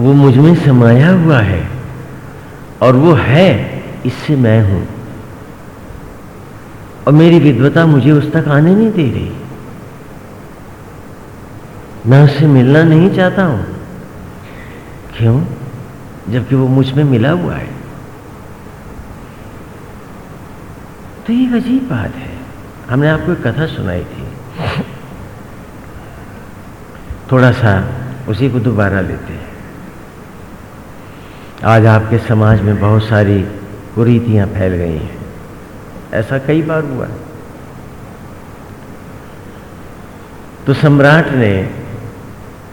वो मुझमें समाया हुआ है और वो है इससे मैं हूँ। और मेरी विद्वता मुझे उस तक आने नहीं दे रही। मैं उससे मिलना नहीं चाहता हूँ। क्यों? जबकि वो मुझमें मिला हुआ है। तो ये अजीब बात है। हमने आपको एक कथा सुनाई थी। थोड़ा सा उसी को दोबारा लेते हैं। आज आपके समाज में बहुत सारी कुरीतियाँ फैल गई हैं। ऐसा कई बार हुआ है। तो सम्राट ने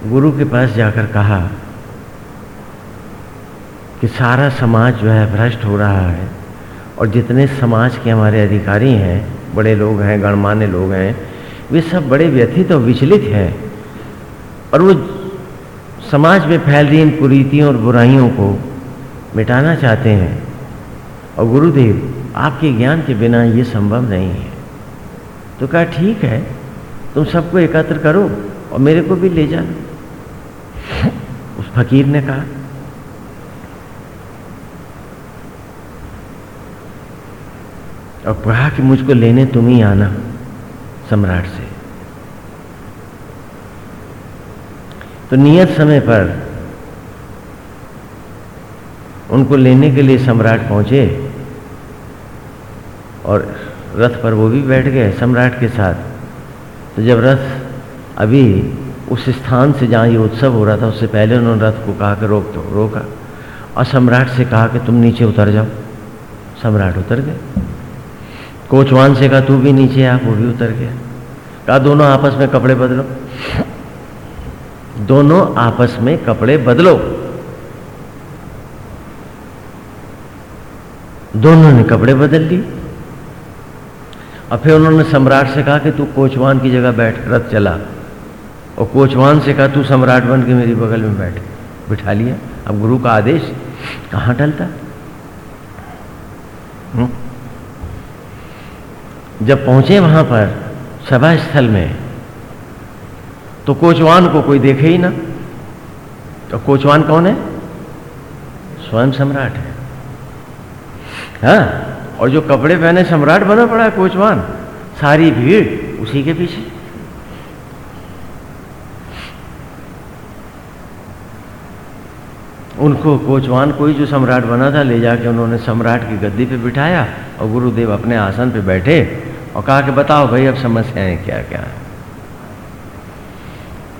गुरु के पास जाकर कहा कि सारा समाज जो है भ्रष्ट हो रहा है और जितने समाज के हमारे अधिकारी हैं, बड़े लोग हैं, गणमान्य लोग हैं, वे सब बड़े व्यथित और विचलित हैं और वो समाज में फैल रही इन कुरीतियों और बुराइयों को मिटाना चाहते हैं। और गुरुदेव, आपके ज्ञान के बिना ये संभव नहीं है। तो कहा, ठीक है, तुम सबको एकत्र करो और मेरे को भी ले जाना। (laughs) उस फकीर ने कहा। और कहा कि मुझको लेने तुम ही आना, सम्राट से। तो नियत समय पर उनको लेने के लिए सम्राट पहुँचे और रथ पर वो भी बैठ गए सम्राट के साथ। तो जब रथ अभी उस स्थान से जहाँ ये उत्सव हो रहा था, उससे पहले उन्होंने रथ को कहा कि रोक दो, रोका। और सम्राट से कहा कि तुम नीचे उतर जाओ। सम्राट उतर गए। कोचवान से कहा, तू भी नीचे आ, वो भी उतर गया। कहा, दोनों आपस में कपड़े बदलो। दोनों आपस में कपड़े बदलो। दोनों ने कपड़े बदल लिए। और फिर उन्होंने सम्राट से कहा कि तू कोचवान की जगह बैठ, रथ चला। और कोचवान से कहा, तू सम्राट बन के मेरी बगल में बैठ, बिठा लिया। अब गुरु का आदेश, कहाँ टलता? जब पहुँचे वहाँ पर सभा स्थल में तो कोचवान को कोई देखे ही ना। तो कोचवान कौन है? स्वयं सम्राट है। हाँ और जो कपड़े पहने सम्राट बना पड़ा है कोचवान, सारी भीड़ उसी के पीछे। उनको कोचवान कोई जो सम्राट बना था, ले जाके उन्होंने सम्राट की गद्दी पे बिठाया और गुरुदेव अपने आसन पे बैठे और कहा कि बताओ भाई, अब समस्याएँ क्या क्या है?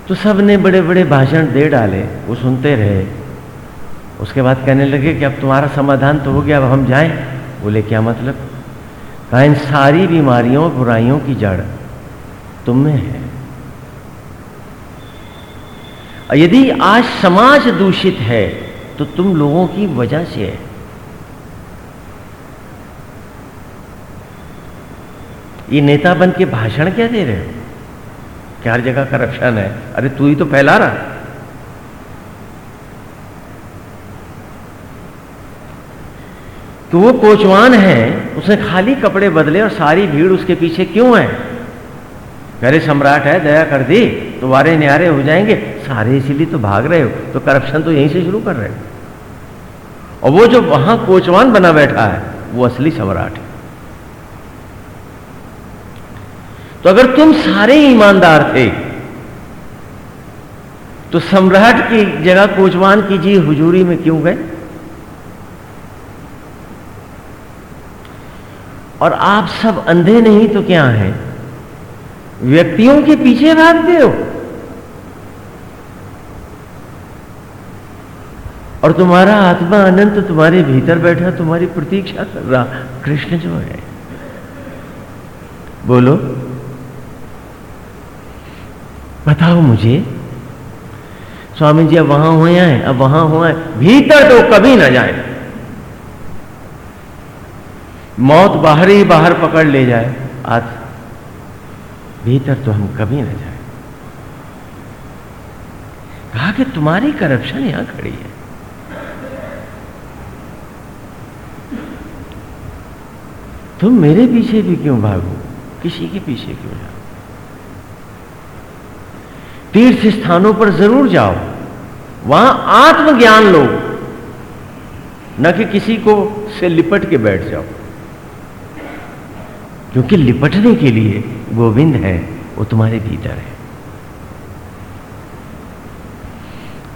तो सबने बड़े बड़े भाषण दे डाले, वो सुनते रहे। उसके बाद कहने लगे कि अब तुम्हारा समाधान तो हो गया, अब हम जाएँ। बोले, क्या मतलब? कहा, इन सारी बीमारियों बुराइयों की जड़ तुम में है। यदि आज समाज दूषित है तो तुम लोगों की वजह से है। ये नेता बन के भाषण क्या दे रहे हो? क्या हर जगह करप्शन है? अरे तू ही तो फैला रहा तो वो कोचवान है, उसने खाली कपड़े बदले और सारी भीड़ उसके पीछे क्यों है? अरे सम्राट है, दया कर दी तो वारे न्यारे हो जाएँगे। सारे इसीलिए तो भाग रहे हो तो करप्शन तो यहीं से शुरू कर रहे हो। और वो जो वहाँ कोचवान बना बैठा है, वो असली सम्राट है। तो अगर तुम सारे ईमानदार थे तो सम्राट की जगह कोचवान की जी हुजूरी में क्यों गए? और आप सब अंधे नहीं तो क्या हैं? व्यक्तियों के पीछे भागते हो। और तुम्हारा आत्मा अनंत, तुम्हारे भीतर बैठा, तुम्हारी प्रतीक्षा कर रहा, कृष्ण जो है। बोलो। बताओ मुझे। स्वामी जी, अब वहाँ हैं, अब वहाँ है, भीतर तो कभी ना जाए। मौत बाहर ही बाहर पकड़ ले जाए, आज भीतर तो हम कभी ना जाए। कहा कि तुम्हारी करप्शन यहाँ खड़ी है। तुम मेरे पीछे भी क्यों भागो? किसी के पीछे क्यों जाओ? तीर्थ स्थानों पर ज़रूर जाओ। वहाँ आत्मज्ञान लो। न कि किसी को से लिपट के बैठ जाओ। क्योंकि लिपटने के लिए गोविंद है, वो तुम्हारे भीतर है।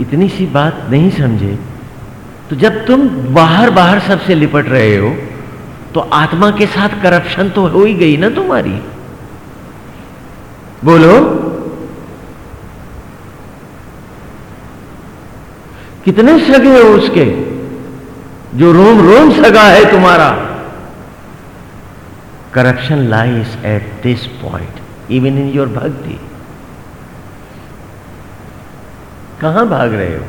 इतनी सी बात नहीं समझे तो जब तुम बाहर बाहर सबसे लिपट रहे हो तो आत्मा के साथ करप्शन तो हो ही गई ना तुम्हारी। बोलो। कितने सगे हो उसके, जो रोम रोम सगा है तुम्हारा? Corruption lies at this point even in your bhakti कहाँ भाग रहे हो?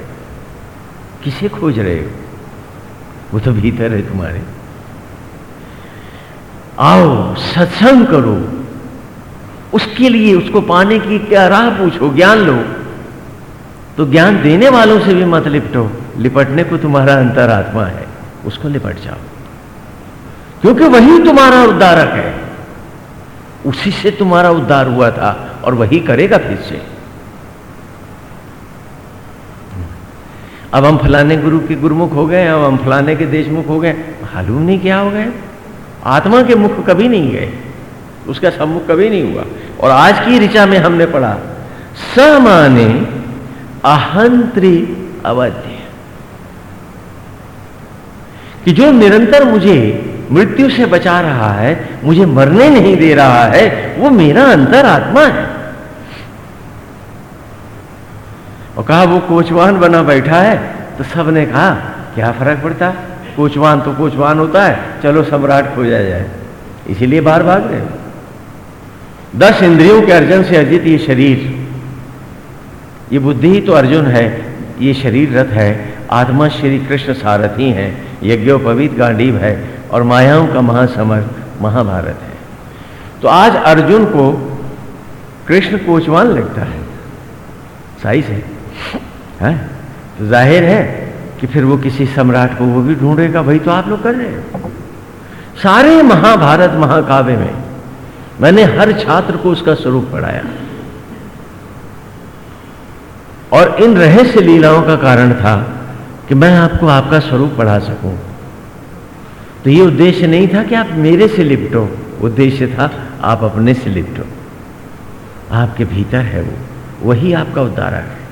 किसे खोज रहे हो? वो तो भीतर है तुम्हारे। आओ, सत्संग करो। उसके लिए, उसको पाने की क्या राह पूछो? ज्ञान लो। तो ज्ञान देने वालों से भी मत लिपटो। लिपटने को तुम्हारा अंतरात्मा है। उसको लिपट जाओ। क्योंकि वही तुम्हारा उद्धारक है। उसी से तुम्हारा उद्धार हुआ था और वही करेगा फिर से। अब हम फलाने गुरु के गुरुमुख हो गए, अब हम फलाने के देशमुख हो गए। मालूम नहीं क्या हो गए आत्मा के मुख कभी नहीं गए। उसका सम्मुख कभी नहीं हुआ। और आज की ऋचा में हमने पढ़ा समाने अहंत्री अवध्य। कि जो निरंतर मुझे मृत्यु से बचा रहा है, मुझे मरने नहीं दे रहा है, वो मेरा अंतर आत्मा है। और कहा, वो कोचवान बना बैठा है। तो सबने कहा, क्या फ़र्क पड़ता? कोचवान तो कोचवान होता है। चलो सम्राट खोजा जाए इसीलिए बाहर भाग रहे दस इंद्रियों के अर्जन से अर्जित ये शरीर। ये बुद्धि ही तो अर्जुन है। ये शरीर रथ है। आत्मा श्री कृष्ण सारथी हैं। यज्ञोपवीत गांडीव है। और मायाओं का महासमर, महाभारत है। तो आज अर्जुन को कृष्ण कोचवान लगता है। सही से है? तो ज़ाहिर है कि फिर वो किसी सम्राट को वो भी ढूंढेगा भाई तो आप लोग कर रहे हैं। सारे महाभारत महाकाव्य में मैंने हर छात्र को उसका स्वरूप पढ़ाया। और इन रहस्य लीलाओं का कारण था कि मैं आपको आपका स्वरूप पढ़ा सकूँ। तो ये उद्देश्य नहीं था कि आप मेरे से लिपटो। उद्देश्य था आप अपने से लिपटो। आपके भीतर है वो। वही आपका उद्धारक है।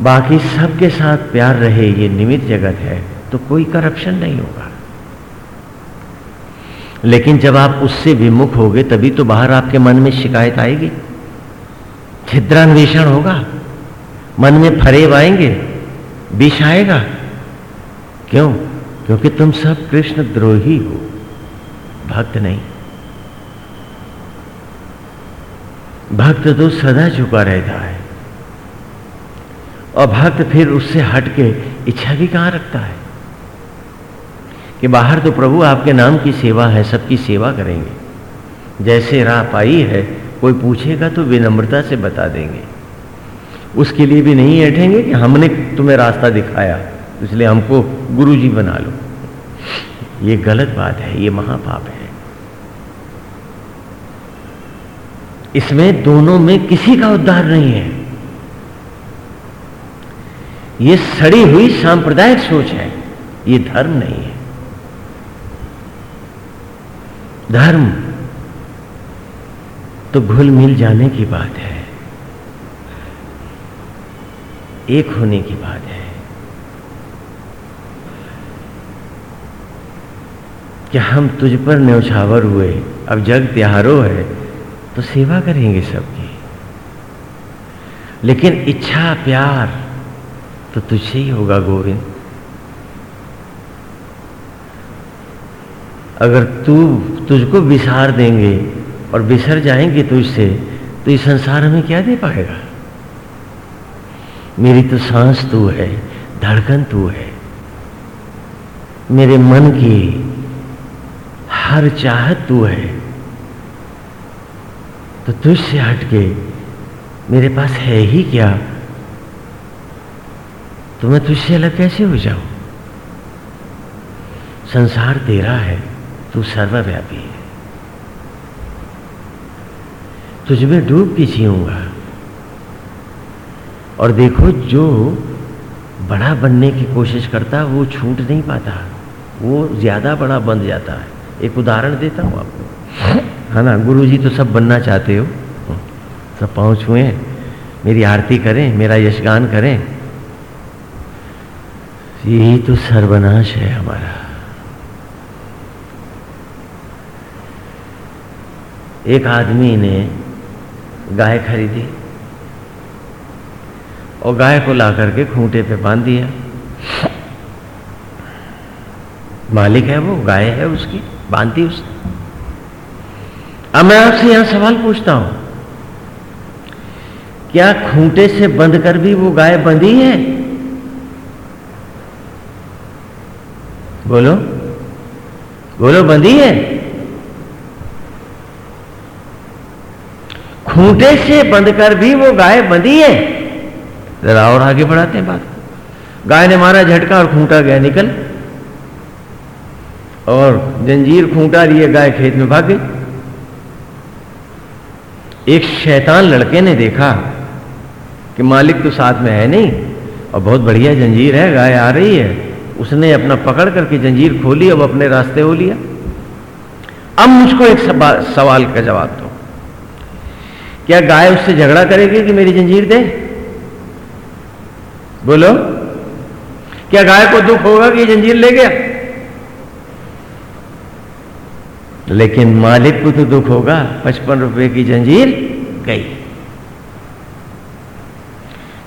बाकी सबके साथ प्यार रहे ये निमित जगत है तो कोई करप्शन नहीं होगा। लेकिन जब आप उससे विमुख होगे, तभी तो बाहर आपके मन में शिकायत आएगी। छिद्रान्वेषण होगा। मन में फरेब आएँगे, विष आएगा। क्यों? क्योंकि तुम सब कृष्ण द्रोही हो। भक्त नहीं। भक्त तो सदा झुका रहता है। और भक्त फिर उससे हट के इच्छा भी कहाँ रखता है? कि बाहर तो प्रभु आपके नाम की सेवा है, सबकी सेवा करेंगे। जैसे राह पाई है, कोई पूछेगा तो विनम्रता से बता देंगे। उसके लिए भी नहीं ऐठेंगे कि हमने तुम्हें रास्ता दिखाया। इसलिए हमको गुरु जी बना लो। ये गलत बात है, ये महापाप है। इसमें दोनों में किसी का उद्धार नहीं है। ये सड़ी हुई सांप्रदायिक सोच है, ये धर्म नहीं है। धर्म तो घुल मिल जाने की बात है, एक होने की बात है क्या हम तुझ पर न्यौछावर हुए? अब जग त्योहारो है तो सेवा करेंगे सबकी। लेकिन इच्छा, प्यार तो तुझसे ही होगा गोविंद। अगर तू तुझको विसार देंगे और बिसर जाएँगे तुझसे तो इस संसार में क्या दे पाएगा? मेरी तो सांस तू है, धड़कन तू है। मेरे मन की हर चाहत तू है। तो तुझसे हटके मेरे पास है ही क्या? तो मैं तुझसे अलग कैसे हो जाऊँ? संसार तेरा है, तू सर्वव्यापी है। तुझ में डूब के जीऊँगा। और देखो, जो बड़ा बनने की कोशिश करता है वो छूट नहीं पाता। वो ज़्यादा बड़ा बन जाता है। एक उदाहरण देता हूँ आपको। है ना गुरु जी तो सब बनना चाहते हो। सब पहुँच हुए मेरी आरती करें, मेरा यशगान करें। यही तो सर्वनाश है हमारा। एक आदमी ने गाय खरीदी और गाय को ला करके खूंटे पे बाँध दिया। मालिक है वो, गाय है उसकी। बांधी उसने अब मैं आपसे यहाँ सवाल पूछता हूँ, क्या खूंटे से बंद कर भी वो गाय बंधी है? बोलो बोलो, बंधी है? खूंटे से बंद कर भी वो गाय बंधी है? जरा और आगे बढ़ाते हैं बात। गाय ने मारा झटका और खूंटा गया निकल। और जंजीर खूंटा लिए गाय खेत में भाग गई। एक शैतान लड़के ने देखा कि मालिक तो साथ में है नहीं, और बहुत बढ़िया जंजीर है, गाय आ रही है। उसने अपना पकड़ करके जंजीर खोली अब अपने रास्ते हो लिया। अब मुझको एक सवाल का जवाब दो। क्या गाय उससे झगड़ा करेगी कि मेरी जंजीर दे? बोलो। क्या गाय को दुख होगा कि जंजीर ले गया? लेकिन मालिक को तो दुख होगा, पचपन रुपए की जंजीर गई।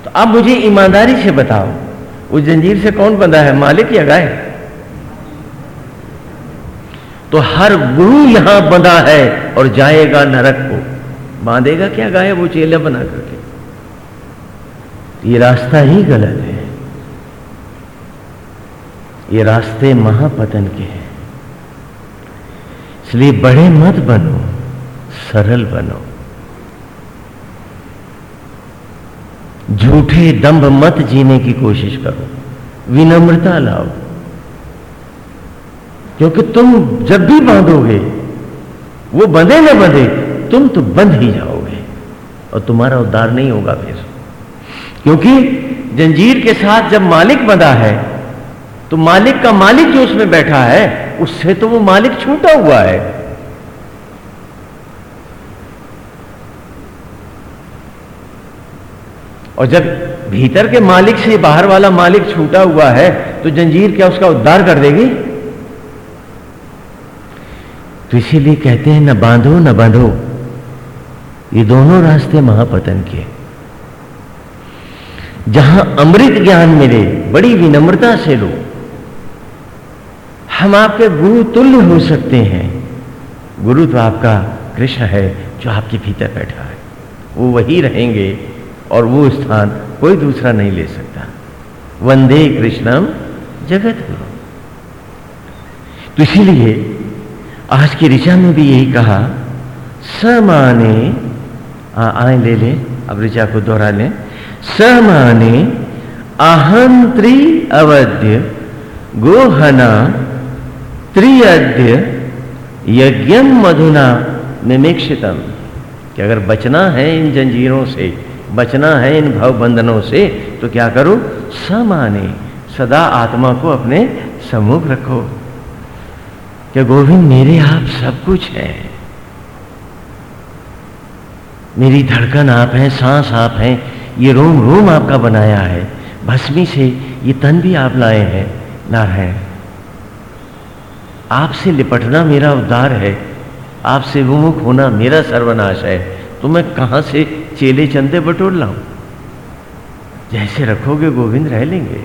तो अब मुझे ईमानदारी से बताओ, उस जंजीर से कौन बंधा है, मालिक या गाय? तो हर गुरु यहाँ बंधा है और जाएगा नरक को। बांधेगा क्या गाय वो चेला बना करके? ये रास्ता ही गलत है। ये रास्ते महापतन के हैं। इसलिए बड़े मत बनो, सरल बनो। झूठे दंभ मत जीने की कोशिश करो, विनम्रता लाओ। क्योंकि तुम जब भी बांधोगे, वो बंधे ना बंधे, तुम तो बंध ही जाओगे और तुम्हारा उद्धार नहीं होगा फिर। क्योंकि जंजीर के साथ जब मालिक बंधा है तो मालिक का मालिक जो उसमें बैठा है उससे तो वो मालिक छूटा हुआ है। और जब भीतर के मालिक से बाहर वाला मालिक छूटा हुआ है तो जंजीर क्या उसका उद्धार कर देगी? तो इसीलिए कहते हैं, न बांधो न बांधो। ये दोनों रास्ते महापतन के। जहाँ अमृत ज्ञान मिले, बड़ी विनम्रता से लो। हम आपके गुरु तुल्य हो सकते हैं। गुरु तो आपका कृष्ण है, जो आपके भीतर बैठा है। वो वही रहेंगे और वो स्थान कोई दूसरा नहीं ले सकता। वंदे कृष्णम जगत गुरु। तो इसीलिए आज की ऋचा में भी यही कहा, समाने आए ले ले, अब ऋचा को दोहरा लें। समाने अहंत्री अवध्य गोहना त्रियद्य यज्ञम मधुना मिमिक्षितम कि अगर बचना है इन जंजीरों से, बचना है इन भव बंधनों से तो क्या करो? समाने सदा आत्मा को अपने सम्मुख रखो। क्या गोविंद, मेरे आप सब कुछ है। मेरी धड़कन आप हैं, सांस आप हैं, ये रोम रोम आपका बनाया है। भस्मी से ये तन भी आप लाए हैं, नारायण। आपसे लिपटना मेरा उद्धार है। आपसे विमुख होना मेरा सर्वनाश है। तो मैं कहाँ से चेले चंदे बटोर लाऊं? जैसे रखोगे गोविंद रह लेंगे।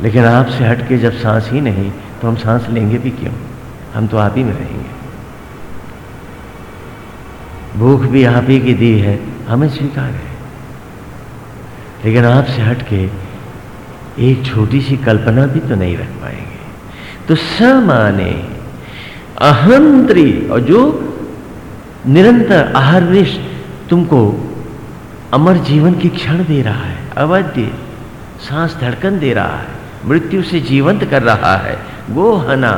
लेकिन आपसे हट के जब सांस ही नहीं तो हम सांस लेंगे भी क्यों? हम तो आप ही में रहेंगे। भूख भी आप ही की दी है, हमें स्वीकार है। लेकिन आपसे हट के एक छोटी सी कल्पना भी तो नहीं रख पाएँगे। तो स माने अहंत्री, और जो निरंतर आहारनिश तुमको अमर जीवन की क्षण दे रहा है अवध्य सांस धड़कन दे रहा है, मृत्यु से जीवंत कर रहा है, वो हना,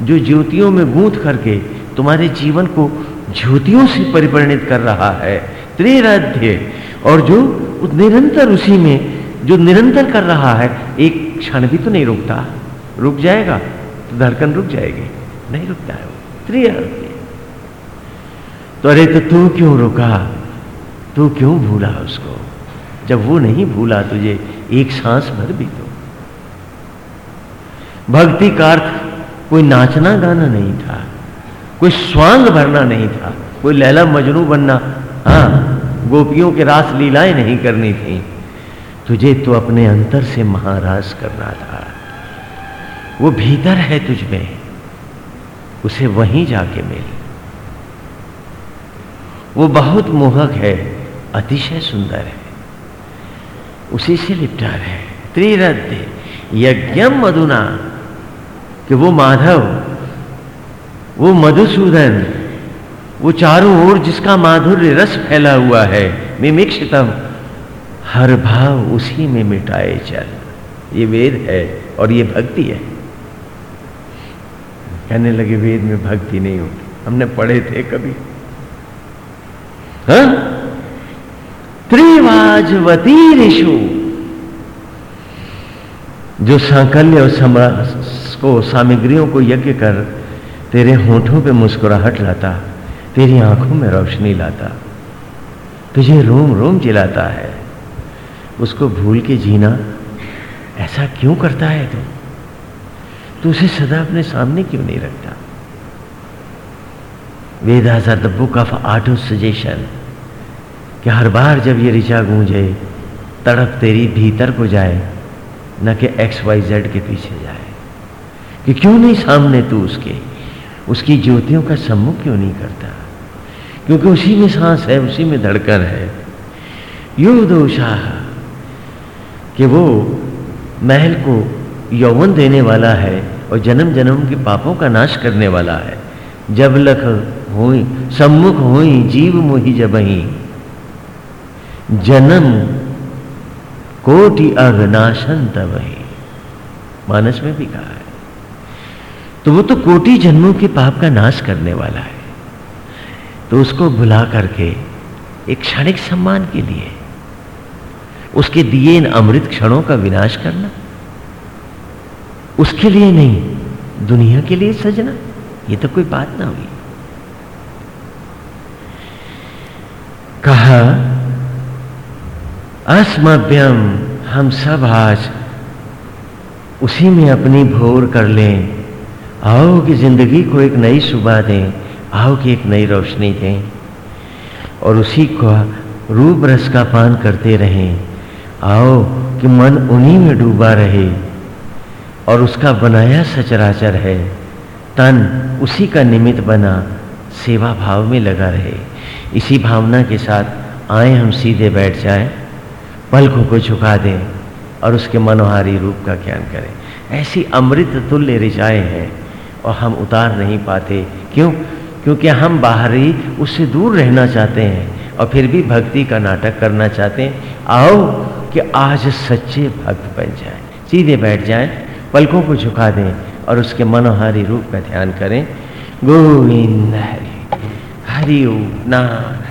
जो ज्योतियों में गूंथ करके तुम्हारे जीवन को ज्योतियों से परिवर्णित कर रहा है, त्रिराध्य, और जो निरंतर उसी में, जो निरंतर कर रहा है, एक क्षण भी तो नहीं रुकता। रुक जाएगा तो धड़कन रुक जाएगी। नहीं रुकता है वो। त्रिअर्थी तो अरे तो तू क्यों रुका? तू क्यों भूला उसको? जब वो नहीं भूला तुझे, एक सांस भर भी तो। भक्ति का अर्थ, कोई नाचना गाना नहीं था, कोई स्वांग भरना नहीं था, कोई लैला मजनू बनना। हाँ गोपियों के रास लीलाएँ नहीं करनी थी। तुझे तो अपने अंतर से महाराज करना था। वो भीतर है तुझ में। उसे वहीं जाके मिल। वो बहुत मोहक है, अतिशय सुंदर है। उसी से लिपटा है। त्रिरद्ध यज्ञम मधुना। कि वो माधव, वो मधुसूदन, वो चारों ओर जिसका माधुर्य रस फैला हुआ है, मिमिक्षितम, हर भाव उसी में मिटाए चल। ये वेद है और ये भक्ति है। कहने लगे, वेद में भक्ति नहीं होती। हमने पढ़े थे कभी। हाँ? त्रिवाजवती ऋषु जो सांकल्य और को, सामग्रियों को यज्ञ कर तेरे होठों पे मुस्कुराहट लाता, तेरी आँखों में रोशनी लाता, तुझे रोम रोम जिलाता है। उसको भूल के जीना ऐसा क्यों करता है तू? तू उसे सदा अपने सामने क्यों नहीं रखता? Vedas are the book of auto suggestion. कि हर बार जब ये ऋचा गूंजे, तड़प तेरी भीतर को जाए, न कि एक्स वाई जेड के पीछे जाए। कि क्यों नहीं सामने तू उसके? उसकी ज्योतियों का सम्मुख क्यों नहीं करता? क्योंकि उसी में सांस है, उसी में धड़कन है। यो दोषाह कि वो महल को यौवन देने वाला है। और जन्म जन्म के पापों का नाश करने वाला है। जब लख हो सम्मुख हुई, जीव मोही जब ही जन्म कोटि अघनाशन तब ही मानस में भी कहा है। तो वो तो कोटि जन्मों के पाप का नाश करने वाला है। तो उसको भुला करके एक क्षणिक सम्मान के लिए उसके दिए इन अमृत क्षणों का विनाश करना। उसके लिए नहीं, दुनिया के लिए सजना। ये तो कोई बात ना हुई। कहा, अस्मभ्यम, हम सब आज उसी में अपनी भोर कर लें। आओ कि ज़िंदगी को एक नई सुबह दें, आओ कि एक नई रोशनी दें। और उसी को रूप रस का पान करते रहें। आओ कि मन उन्हीं में डूबा रहे। और उसका बनाया सचराचर है। तन उसी का निमित्त बना, सेवा भाव में लगा रहे। इसी भावना के साथ आए हम सीधे बैठ जाएँ, पलकों को झुका दें और उसके मनोहारी रूप का ज्ञान करें। ऐसी अमृत तुल्य ऋचाएँ हैं और हम उतार नहीं पाते। क्यों? क्योंकि हम बाहरी उससे दूर रहना चाहते हैं और फिर भी भक्ति का नाटक करना चाहते हैं। आओ कि आज सच्चे भक्त बन जाए। सीधे बैठ जाएँ। पलकों को झुका दें और उसके मनोहारी रूप का ध्यान करें। गोविंद हरि हरि नारायण।